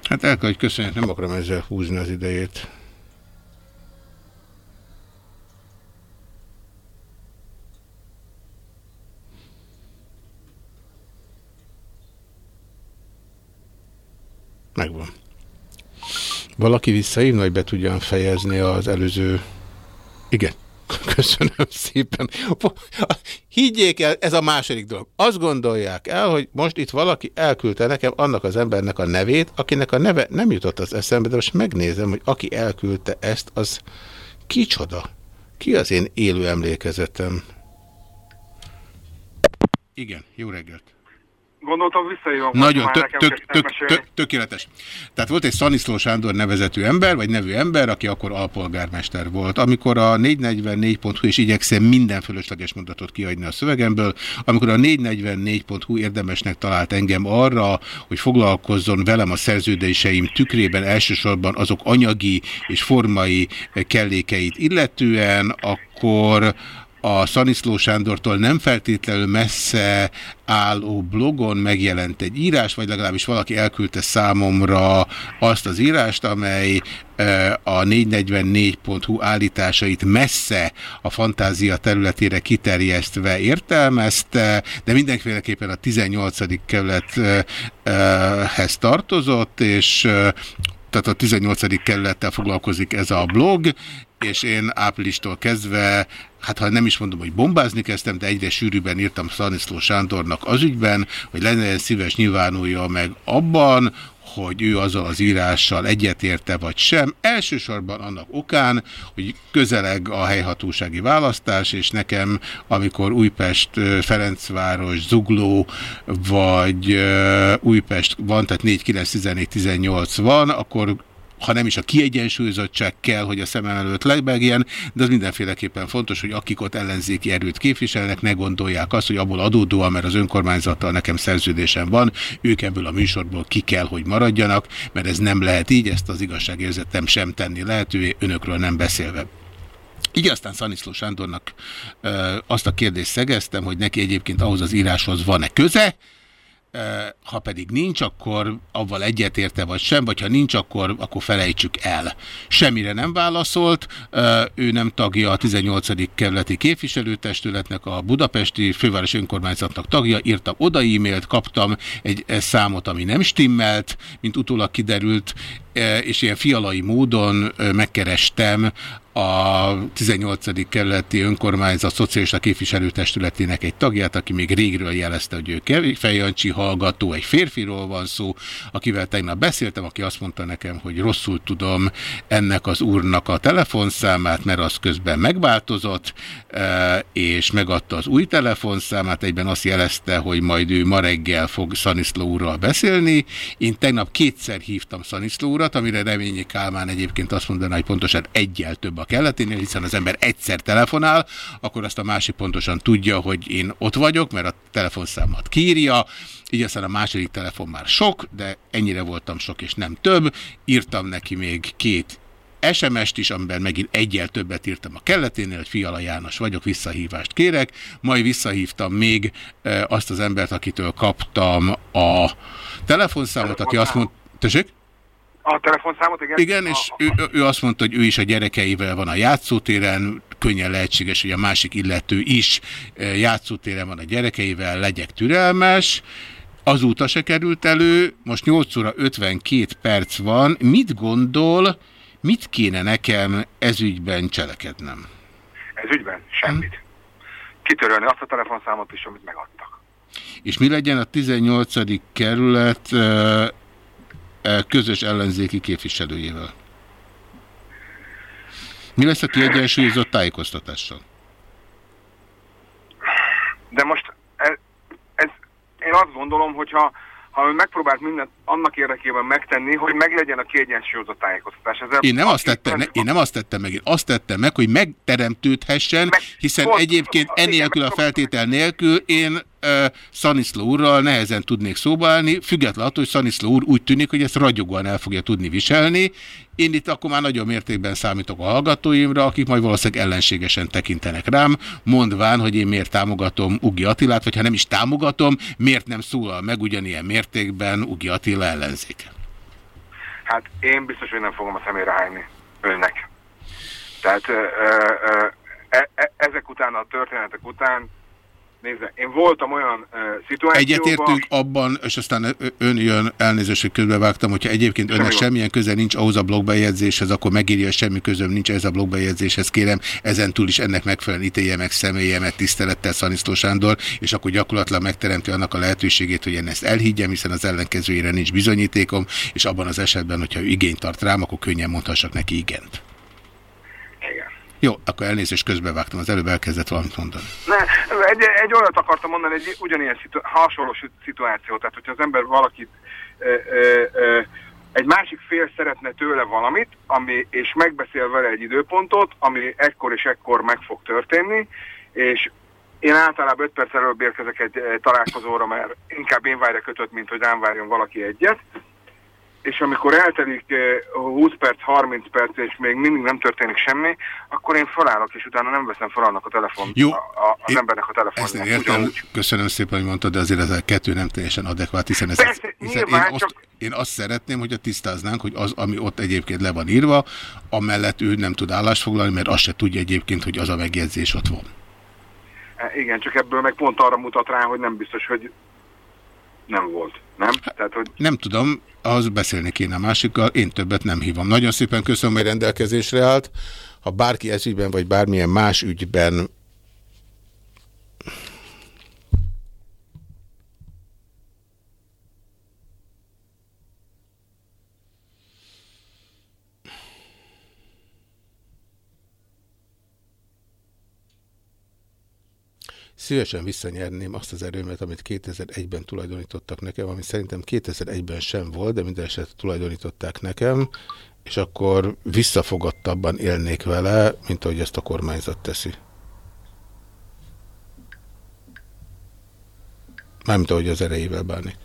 Hát el kell, hogy köszönjek, nem akarom ezzel húzni az idejét. Megvan. Valaki visszahívna, hogy be tudjam fejezni az előző... Igen. Köszönöm szépen. Higgyék el, ez a második dolog. Azt gondolják el, hogy most itt valaki elküldte nekem annak az embernek a nevét, akinek a neve nem jutott az eszembe, de most megnézem, hogy aki elküldte ezt, az kicsoda? Ki az én élő emlékezetem? Igen, jó reggelt. Gondoltam visszahívom. Nagyon tök, tök, tök, tök, tökéletes. Tehát volt egy Szaniszló Sándor nevezetű ember, vagy nevű ember, aki akkor alpolgármester volt. Amikor a 444.hu, és igyekszem minden fölösleges mondatot kiadni a szövegemből, amikor a 444.hu érdemesnek talált engem arra, hogy foglalkozzon velem a szerződéseim tükrében elsősorban azok anyagi és formai kellékeit illetően, akkor a Szaniszló Sándortól nem feltétlenül messze álló blogon megjelent egy írás, vagy legalábbis valaki elküldte számomra azt az írást, amely a 444.hu állításait messze a fantázia területére kiterjesztve értelmezte, de mindenféleképpen a 18. kerülethez tartozott, és eh, tehát a 18. kerülettel foglalkozik ez a blog, és én áprilistól kezdve, hát ha nem is mondom, hogy bombázni kezdtem, de egyre sűrűbben írtam Szaniszló Sándornak az ügyben, hogy lenne szíves nyilvánulja meg abban, hogy ő azzal az írással egyetérte vagy sem. Elsősorban annak okán, hogy közeleg a helyhatósági választás, és nekem, amikor Újpest, Ferencváros, Zugló, vagy Újpest van, tehát 4, 9, 14, 18 van, akkor ha nem is a kiegyensúlyozottság kell, hogy a szemem előtt lebegjen, de az mindenféleképpen fontos, hogy akik ott ellenzéki erőt képviselnek, ne gondolják azt, hogy abból adódóan, mert az önkormányzattal nekem szerződésem van, ők ebből a műsorból ki kell, hogy maradjanak, mert ez nem lehet így, ezt az igazságérzetem sem tenni lehetővé, önökről nem beszélve. Így aztán Szaniszló Sándornak ö, azt a kérdést szegeztem, hogy neki egyébként ahhoz az íráshoz van-e köze, ha pedig nincs, akkor avval egyetérte vagy sem, vagy ha nincs, akkor, akkor felejtsük el. Semmire nem válaszolt, ő nem tagja a 18. kerületi képviselőtestületnek, a budapesti fővárosi önkormányzatnak tagja, írtam oda e-mailt, kaptam egy számot, ami nem stimmelt, mint utólag kiderült, és ilyen fialai módon megkerestem a 18. kerületi önkormányzat szocialista képviselőtestületének egy tagját, aki még régről jelezte, hogy ő Kevik Jancsi hallgató, egy férfiról van szó, akivel tegnap beszéltem, aki azt mondta nekem, hogy rosszul tudom ennek az úrnak a telefonszámát, mert az közben megváltozott, eh, és megadta az új telefonszámát, egyben azt jelezte, hogy majd ő ma reggel fog Szaniszló úrral beszélni. Én tegnap kétszer hívtam Szaniszló urat, amire Reményi Kálmán egyébként azt mondaná, hogy pontosan egyel több a kelleténél, hiszen az ember egyszer telefonál, akkor azt a másik pontosan tudja, hogy én ott vagyok, mert a telefonszámat kírja, így aztán a második telefon már sok, de ennyire voltam sok és nem több. Írtam neki még két SMS-t is, amiben megint egyel többet írtam a kelleténél, hogy Fiala János vagyok, visszahívást kérek. Majd visszahívtam még azt az embert, akitől kaptam a telefonszámot, aki azt mondta... Tessék? A telefonszámot, igen? Igen, és ő, ő azt mondta, hogy ő is a gyerekeivel van a játszótéren, könnyen lehetséges, hogy a másik illető is eh, játszótéren van a gyerekeivel, legyek türelmes. Azóta se került elő, most 8 óra 52 perc van. Mit gondol, mit kéne nekem ezügyben cselekednem? Ez ügyben? Semmit. Kitörölni azt a telefonszámot is, amit megadtak. És mi legyen a 18. kerület eh, közös ellenzéki képviselőjével? Mi lesz a kiegyensúlyozott tájékoztatással? De most ez, ez, én azt gondolom, hogyha ha ő megpróbált mindent annak érdekében megtenni, hogy meglegyen a kiegyensúlyozott tájékoztatás. Ezzel Én nem, azt tettem, ne, én nem azt tettem meg, én azt tettem meg, hogy megteremtődhessen, hiszen pont- egyébként ennélkül a feltétel nélkül én uh, Szaniszló úrral nehezen tudnék szóba állni, függetlenül attól, hogy Szaniszló úr úgy tűnik, hogy ezt ragyogóan el fogja tudni viselni. Én itt akkor már nagyon mértékben számítok a hallgatóimra, akik majd valószínűleg ellenségesen tekintenek rám, mondván, hogy én miért támogatom Ugi Attilát, vagy ha nem is támogatom, miért nem szólal meg ugyanilyen mértékben Ugi Attila ellenzéke. Hát én biztos, hogy nem fogom a szemére hányni önnek. Tehát ö, ö, e, e, ezek után, a történetek után, nézze, én voltam olyan ö, szituációban... Egyetértünk abban, és aztán ön jön, elnézést, hogy közbevágtam, hogyha egyébként önnek Semmi semmilyen köze nincs ahhoz a blogbejegyzéshez, akkor megírja, hogy semmi közöm nincs ez a blogbejegyzéshez, kérem, ezen túl is ennek megfelelően ítélje meg személyemet tisztelettel Szaniszló Sándor, és akkor gyakorlatilag megteremti annak a lehetőségét, hogy én ezt elhiggyem, hiszen az ellenkezőjére nincs bizonyítékom, és abban az esetben, hogyha ő igényt tart rám, akkor könnyen mondhassak neki igent. Jó, akkor elnézést közbevágtam, az előbb elkezdett valamit mondani. Ne, egy, egy olyat akartam mondani, egy ugyanilyen szitu, hasonló szituáció, tehát hogyha az ember valakit, ö, ö, ö, egy másik fél szeretne tőle valamit, ami, és megbeszél vele egy időpontot, ami ekkor és ekkor meg fog történni, és én általában 5 perc előbb érkezek egy, találkozóra, mert inkább én várjak kötött, mint hogy rám várjon valaki egyet, és amikor eltelik eh, 20 perc, 30 perc, és még mindig nem történik semmi, akkor én felállok, és utána nem veszem fel annak a telefon, Jó. a, a, az Én- embernek a Ezt én telefonját. értem, köszönöm szépen, hogy mondtad, de azért ez a kettő nem teljesen adekvát, hiszen, ez, Persze, hiszen én, nyilván, azt, csak- én azt szeretném, hogyha tisztáznánk, hogy az, ami ott egyébként le van írva, amellett ő nem tud állást foglalni, mert azt se tudja egyébként, hogy az a megjegyzés ott van. Eh, Igen, csak ebből meg pont arra mutat rá, hogy nem biztos, hogy nem volt. Nem? Tehát, hogy Nem tudom, az beszélni kéne a másikkal, én többet nem hívom. Nagyon szépen köszönöm, hogy rendelkezésre állt. Ha bárki ez ügyben, vagy bármilyen más ügyben Szívesen visszanyerném azt az erőmet, amit 2001-ben tulajdonítottak nekem, ami szerintem 2001-ben sem volt, de minden esetre tulajdonították nekem, és akkor visszafogadtabban élnék vele, mint ahogy ezt a kormányzat teszi. Mármint ahogy az erejével bánik.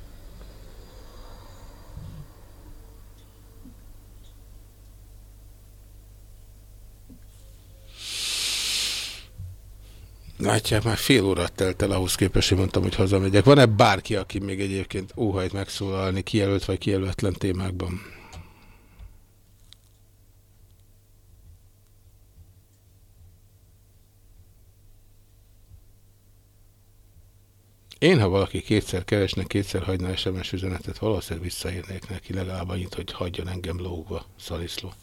Látják, már fél órát telt el ahhoz képest, hogy mondtam, hogy hazamegyek. Van-e bárki, aki még egyébként óhajt megszólalni kijelölt vagy kijelöltlen témákban? Én, ha valaki kétszer keresne, kétszer hagyna SMS üzenetet, valószínűleg visszaírnék neki legalább annyit, hogy hagyjon engem lógva, Szaliszló.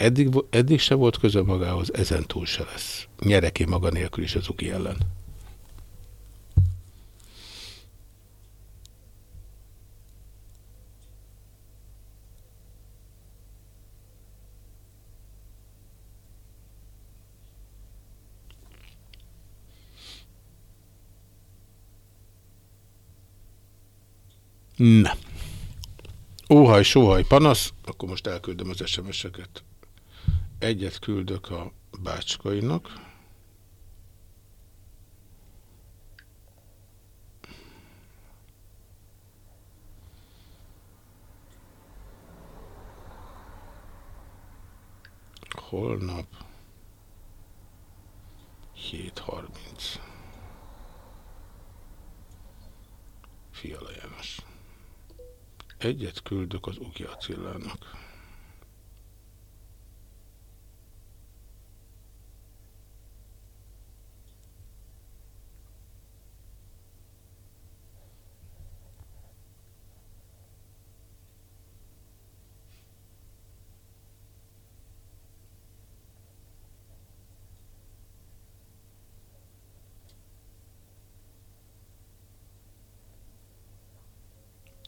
Eddig, eddig se volt köze magához, ezen túl se lesz. Nyerek én maga nélkül is az ugi ellen. Na. Óhaj, sóhaj, panasz, akkor most elküldöm az SMS-eket. Egyet küldök a bácskainak. Holnap 7.30. Fiala János. Egyet küldök az Ugi Attilának.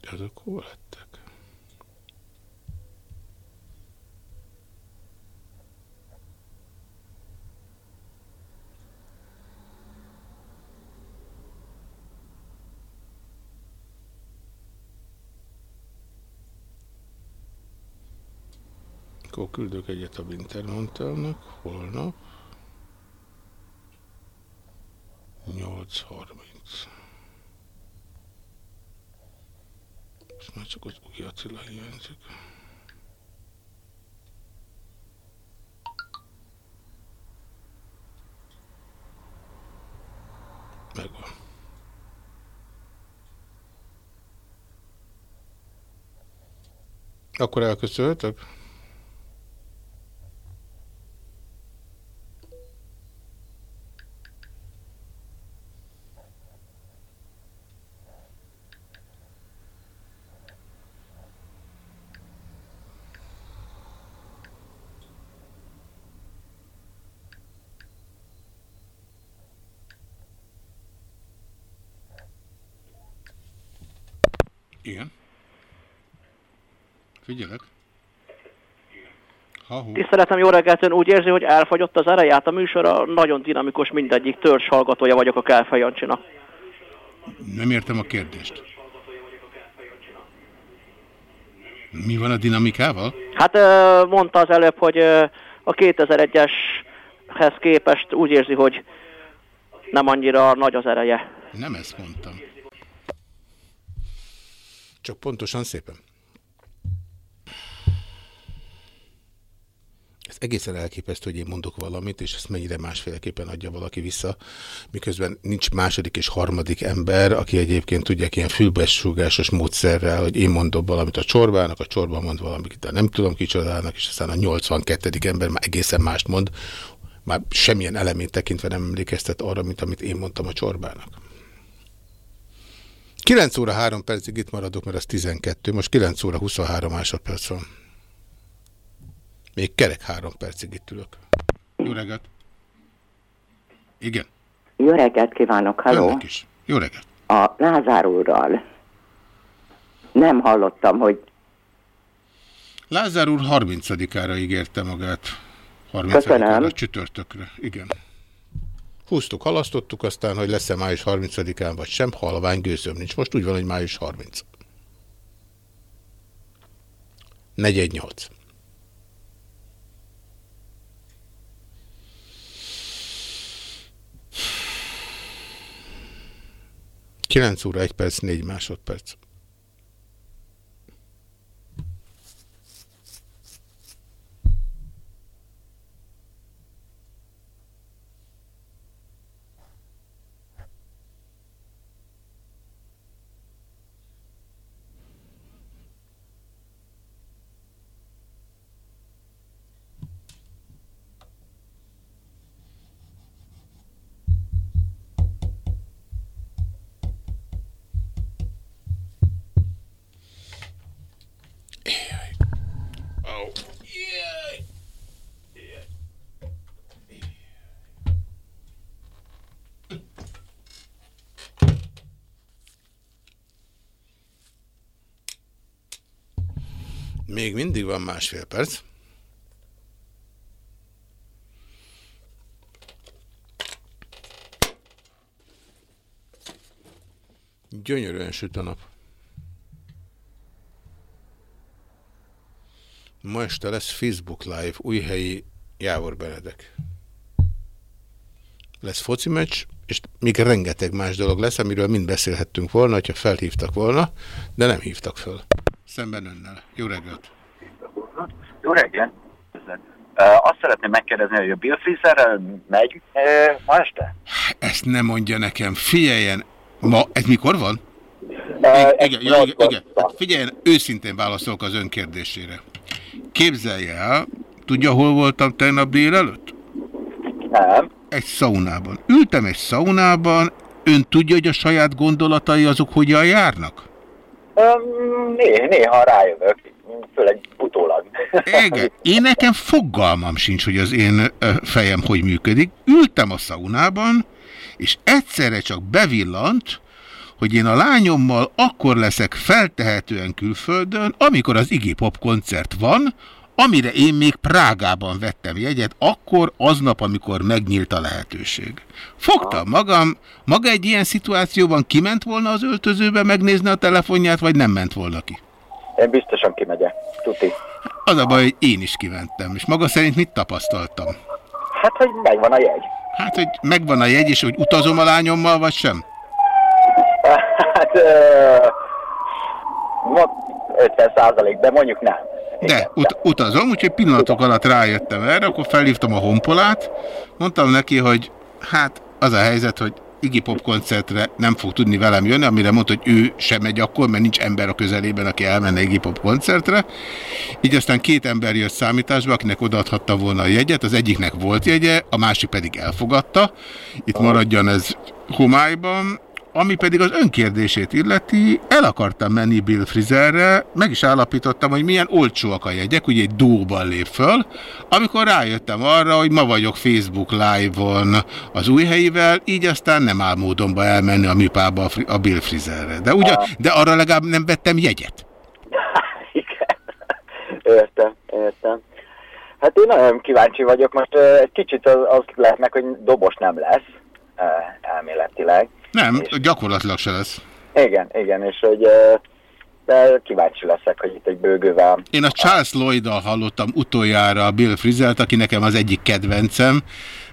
De azok hol lettek? Akkor küldök egyet a Wintermantelnek, holnap. 8.30. Most már csak az Ugi Attila hiányzik. Megvan. Akkor elköszönhetek? Igen. Figyelek. Tiszteletem, jó reggelt, ön úgy érzi, hogy elfogyott az ereját a műsora, nagyon dinamikus, mindegyik törzs hallgatója vagyok a Kálfej Jancsinak. Nem értem a kérdést. Mi van a dinamikával? Hát mondta az előbb, hogy a 2001-eshez képest úgy érzi, hogy nem annyira nagy az ereje. Nem ezt mondtam. Csak pontosan szépen. Ez egészen elképesztő, hogy én mondok valamit, és ezt mennyire másféleképpen adja valaki vissza, miközben nincs második és harmadik ember, aki egyébként tudják ilyen fülbesúgásos módszerrel, hogy én mondom valamit a csorbának, a csorba mond valamit, de nem tudom kicsodának, és aztán a 82. ember már egészen mást mond, már semmilyen elemét tekintve nem emlékeztet arra, mint amit én mondtam a csorbának. 9 óra 3 percig itt maradok, mert az 12, most 9 óra 23 másodperc van. Még kerek 3 percig itt ülök. Jó reggelt! Igen, Jó reggelt kívánok, halló! önnek is. Jó reggelt! A Lázár úrral. Nem hallottam, hogy Lázár úr 30-ára ígérte magát. 30-ára Köszönöm. csütörtökre. Igen. Húztuk, halasztottuk, aztán, hogy lesz-e május 30-án vagy sem, halvány gőzöm nincs. Most úgy van, hogy május 30. 418. Kilenc óra, egy perc, négy másodperc. Van másfél perc. Gyönyörűen süt a nap. Ma este lesz Facebook Live, újhelyi Jávor Benedek. Lesz foci meccs, és még rengeteg más dolog lesz, amiről mind beszélhettünk volna, hogyha felhívtak volna, de nem hívtak föl. Szemben önnel. Jó reggelt! Jó reggelt! Uh, azt szeretném megkérdezni, hogy a Bill Frizerrel megy ma este? Ezt nem mondja nekem. Figyeljen, ma, ez mikor van? Igen, igen, ja, igen, igen. Hát figyeljen, őszintén válaszolok az önkérdésére. Képzelje el, tudja, hol voltam tegnap délelőtt? Nem. Egy szaunában. Ültem egy szaunában, ön tudja, hogy a saját gondolatai azok hogyan járnak? Néha, néha rájövök, főleg utólag. Igen, én nekem fogalmam sincs, hogy az én fejem hogy működik. Ültem a szaunában, és egyszerre csak bevillant, hogy én a lányommal akkor leszek feltehetően külföldön, amikor az Iggy Pop koncert van, amire én még Prágában vettem jegyet, akkor aznap, amikor megnyílt a lehetőség. Fogtam magam, maga egy ilyen szituációban kiment volna az öltözőbe megnézni a telefonját, vagy nem ment volna ki? Én biztosan kimegyek, tuti. Az a baj, hogy én is kimentem, és maga szerint mit tapasztaltam? Hát, hogy megvan a jegy. Hát, hogy megvan a jegy, és hogy utazom a lányommal, vagy sem? Hát, ö, ma 50 százalék, de mondjuk nem. De, ut utazom, úgyhogy pillanatok alatt rájöttem erre, akkor felhívtam a honpolát, mondtam neki, hogy hát az a helyzet, hogy Iggy Pop koncertre nem fog tudni velem jönni, amire mondta, hogy ő sem megy akkor, mert nincs ember a közelében, aki elmenne Iggy Pop koncertre. Így aztán két ember jött számításba, akinek odaadhatta volna a jegyet, az egyiknek volt jegye, a másik pedig elfogadta. Itt maradjon ez homályban, ami pedig az önkérdését illeti, el akartam menni Bill Frizerre, meg is állapítottam, hogy milyen olcsóak a jegyek, ugye egy dóban lép föl, amikor rájöttem arra, hogy ma vagyok Facebook Live-on az új helyivel, így aztán nem áll módonba elmenni a műpába a Bill Frizerre. De, ugye, de arra legalább nem vettem jegyet. Értem, értem. Hát én nagyon kíváncsi vagyok. Most egy kicsit az, az lehet meg, hogy dobos nem lesz elméletileg. Nem, gyakorlatilag se lesz. Igen, igen, és hogy de kíváncsi leszek, hogy itt egy bőgővel Én a Charles Lloyd-dal hallottam utoljára a Bill Frizelt, aki nekem az egyik kedvencem,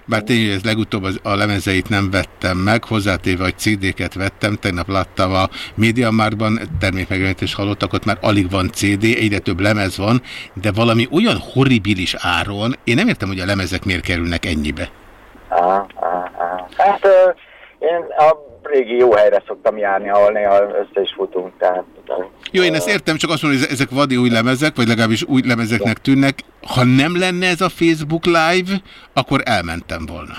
bár tényleg ez legutóbb az, a lemezeit nem vettem meg, hozzátéve, hogy CD-ket vettem, tegnap láttam a MediaMarktban, termékmegjelenítést hallottak, ott már alig van CD, egyre több lemez van, de valami olyan horribilis áron, én nem értem, hogy a lemezek miért kerülnek ennyibe. Á, á, á. Hát én a régi jó helyre szoktam járni, ahol néha össze is futunk, tehát Jó, én ezt értem, csak azt mondom, hogy ezek vadi új lemezek, vagy legalábbis új lemezeknek tűnnek. Ha nem lenne ez a Facebook Live, akkor elmentem volna.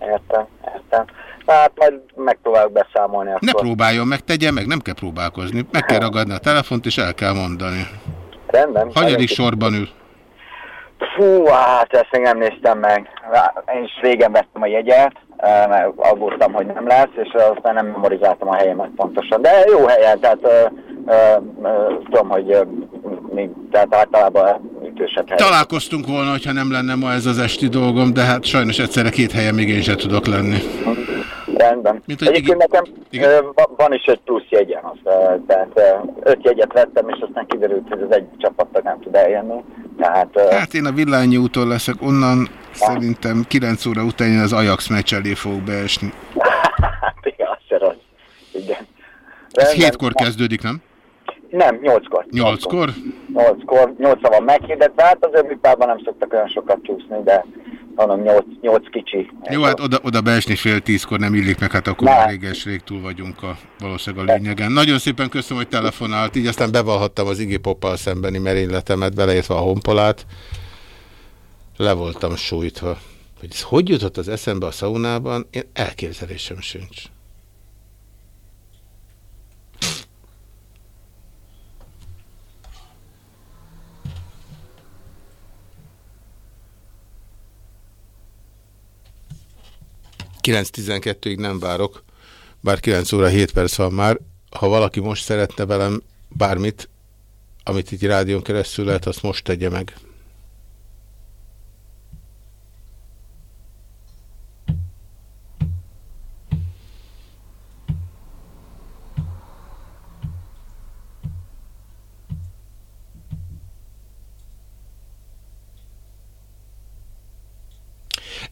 értem, értem. Hát majd megpróbálok beszámolni akkor. Ne próbáljon meg, tegye meg, nem kell próbálkozni. Meg kell ragadni a telefont, és el kell mondani. Rendben. Hanyadik sorban ül? Fú, hát ezt még nem néztem meg. Én is régen vettem a jegyet, eh, mert aggódtam, hogy nem lesz, és aztán nem memorizáltam a helyemet pontosan. De jó helyen, tehát ö, ö, ö, tudom, hogy ö, még, tehát általában ütősebb hely. Találkoztunk volna, hogyha nem lenne ma ez az esti dolgom, de hát sajnos egyszerre két helyen még én sem tudok lenni. Rendben. Mint, hogy Egyébként nekem van is egy plusz jegyem, az, tehát öt jegyet vettem, és aztán kiderült, hogy az egy csapattag nem tud eljönni. Tehát Hát én a Villányi úton leszek, onnan szerintem 9 óra után én az Ajax meccs elé fogok beesni. hát igen, az se rossz. Igen. Ez hétkor kezdődik, nem? Nem, nyolckor. Nyolckor? Nyolckor, nyolcra van meghirdetve, hát az öbipában nem szoktak olyan sokat csúszni, de mondom, nyolc, nyolc kicsi. Jó, hát oda, oda beesni fél tízkor nem illik meg, hát akkor már réges rég túl vagyunk a, valószínűleg a lényegen. Nagyon szépen köszönöm, hogy telefonált, így aztán bevallhattam az Iggy Poppal szembeni merényletemet, beleértve a honpolát. Le voltam sújtva. Hogy ez hogy jutott az eszembe a szaunában, én elképzelésem sincs. Kilenc ig nem várok, bár 9 óra 7 perc van már. Ha valaki most szeretne velem bármit, amit itt rádión keresztül lehet, azt most tegye meg.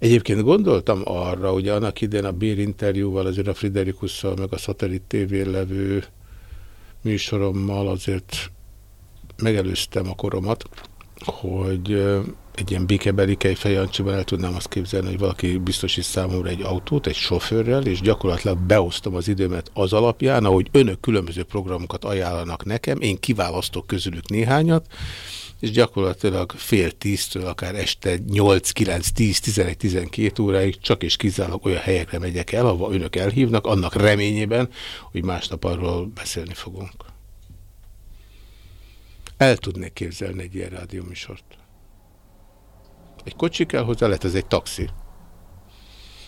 Egyébként gondoltam arra, hogy annak idén a Bér interjúval, a Friderikusszal, meg a Szatellit TV-n levő műsorommal azért megelőztem a koromat, hogy egy ilyen békebeli kejfejancsiban el tudnám azt képzelni, hogy valaki biztosít számomra egy autót, egy sofőrrel, és gyakorlatilag beosztom az időmet az alapján, ahogy önök különböző programokat ajánlanak nekem, én kiválasztok közülük néhányat, és gyakorlatilag fél tíztől akár este 8, 9, 10, 11, 12 óráig csak és kizárólag olyan helyekre megyek el, ahol önök elhívnak, annak reményében, hogy másnap arról beszélni fogunk. El tudnék képzelni egy ilyen rádióműsort. Egy kocsi kell hozzá, lehet ez egy taxi.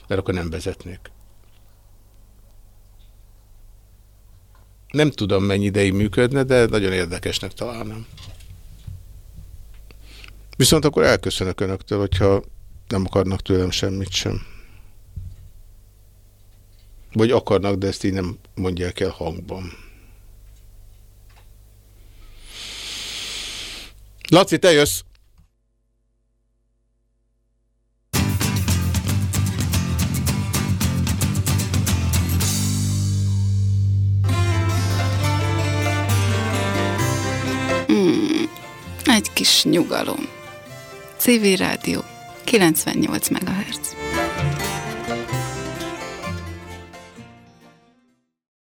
Mert akkor nem vezetnék. Nem tudom, mennyi ideig működne, de nagyon érdekesnek találnám. Viszont akkor elköszönök önöktől, hogyha nem akarnak tőlem semmit sem. Vagy akarnak, de ezt így nem mondják el hangban. Laci, te jössz! Hmm, egy kis nyugalom. CV Rádió, 98 MHz.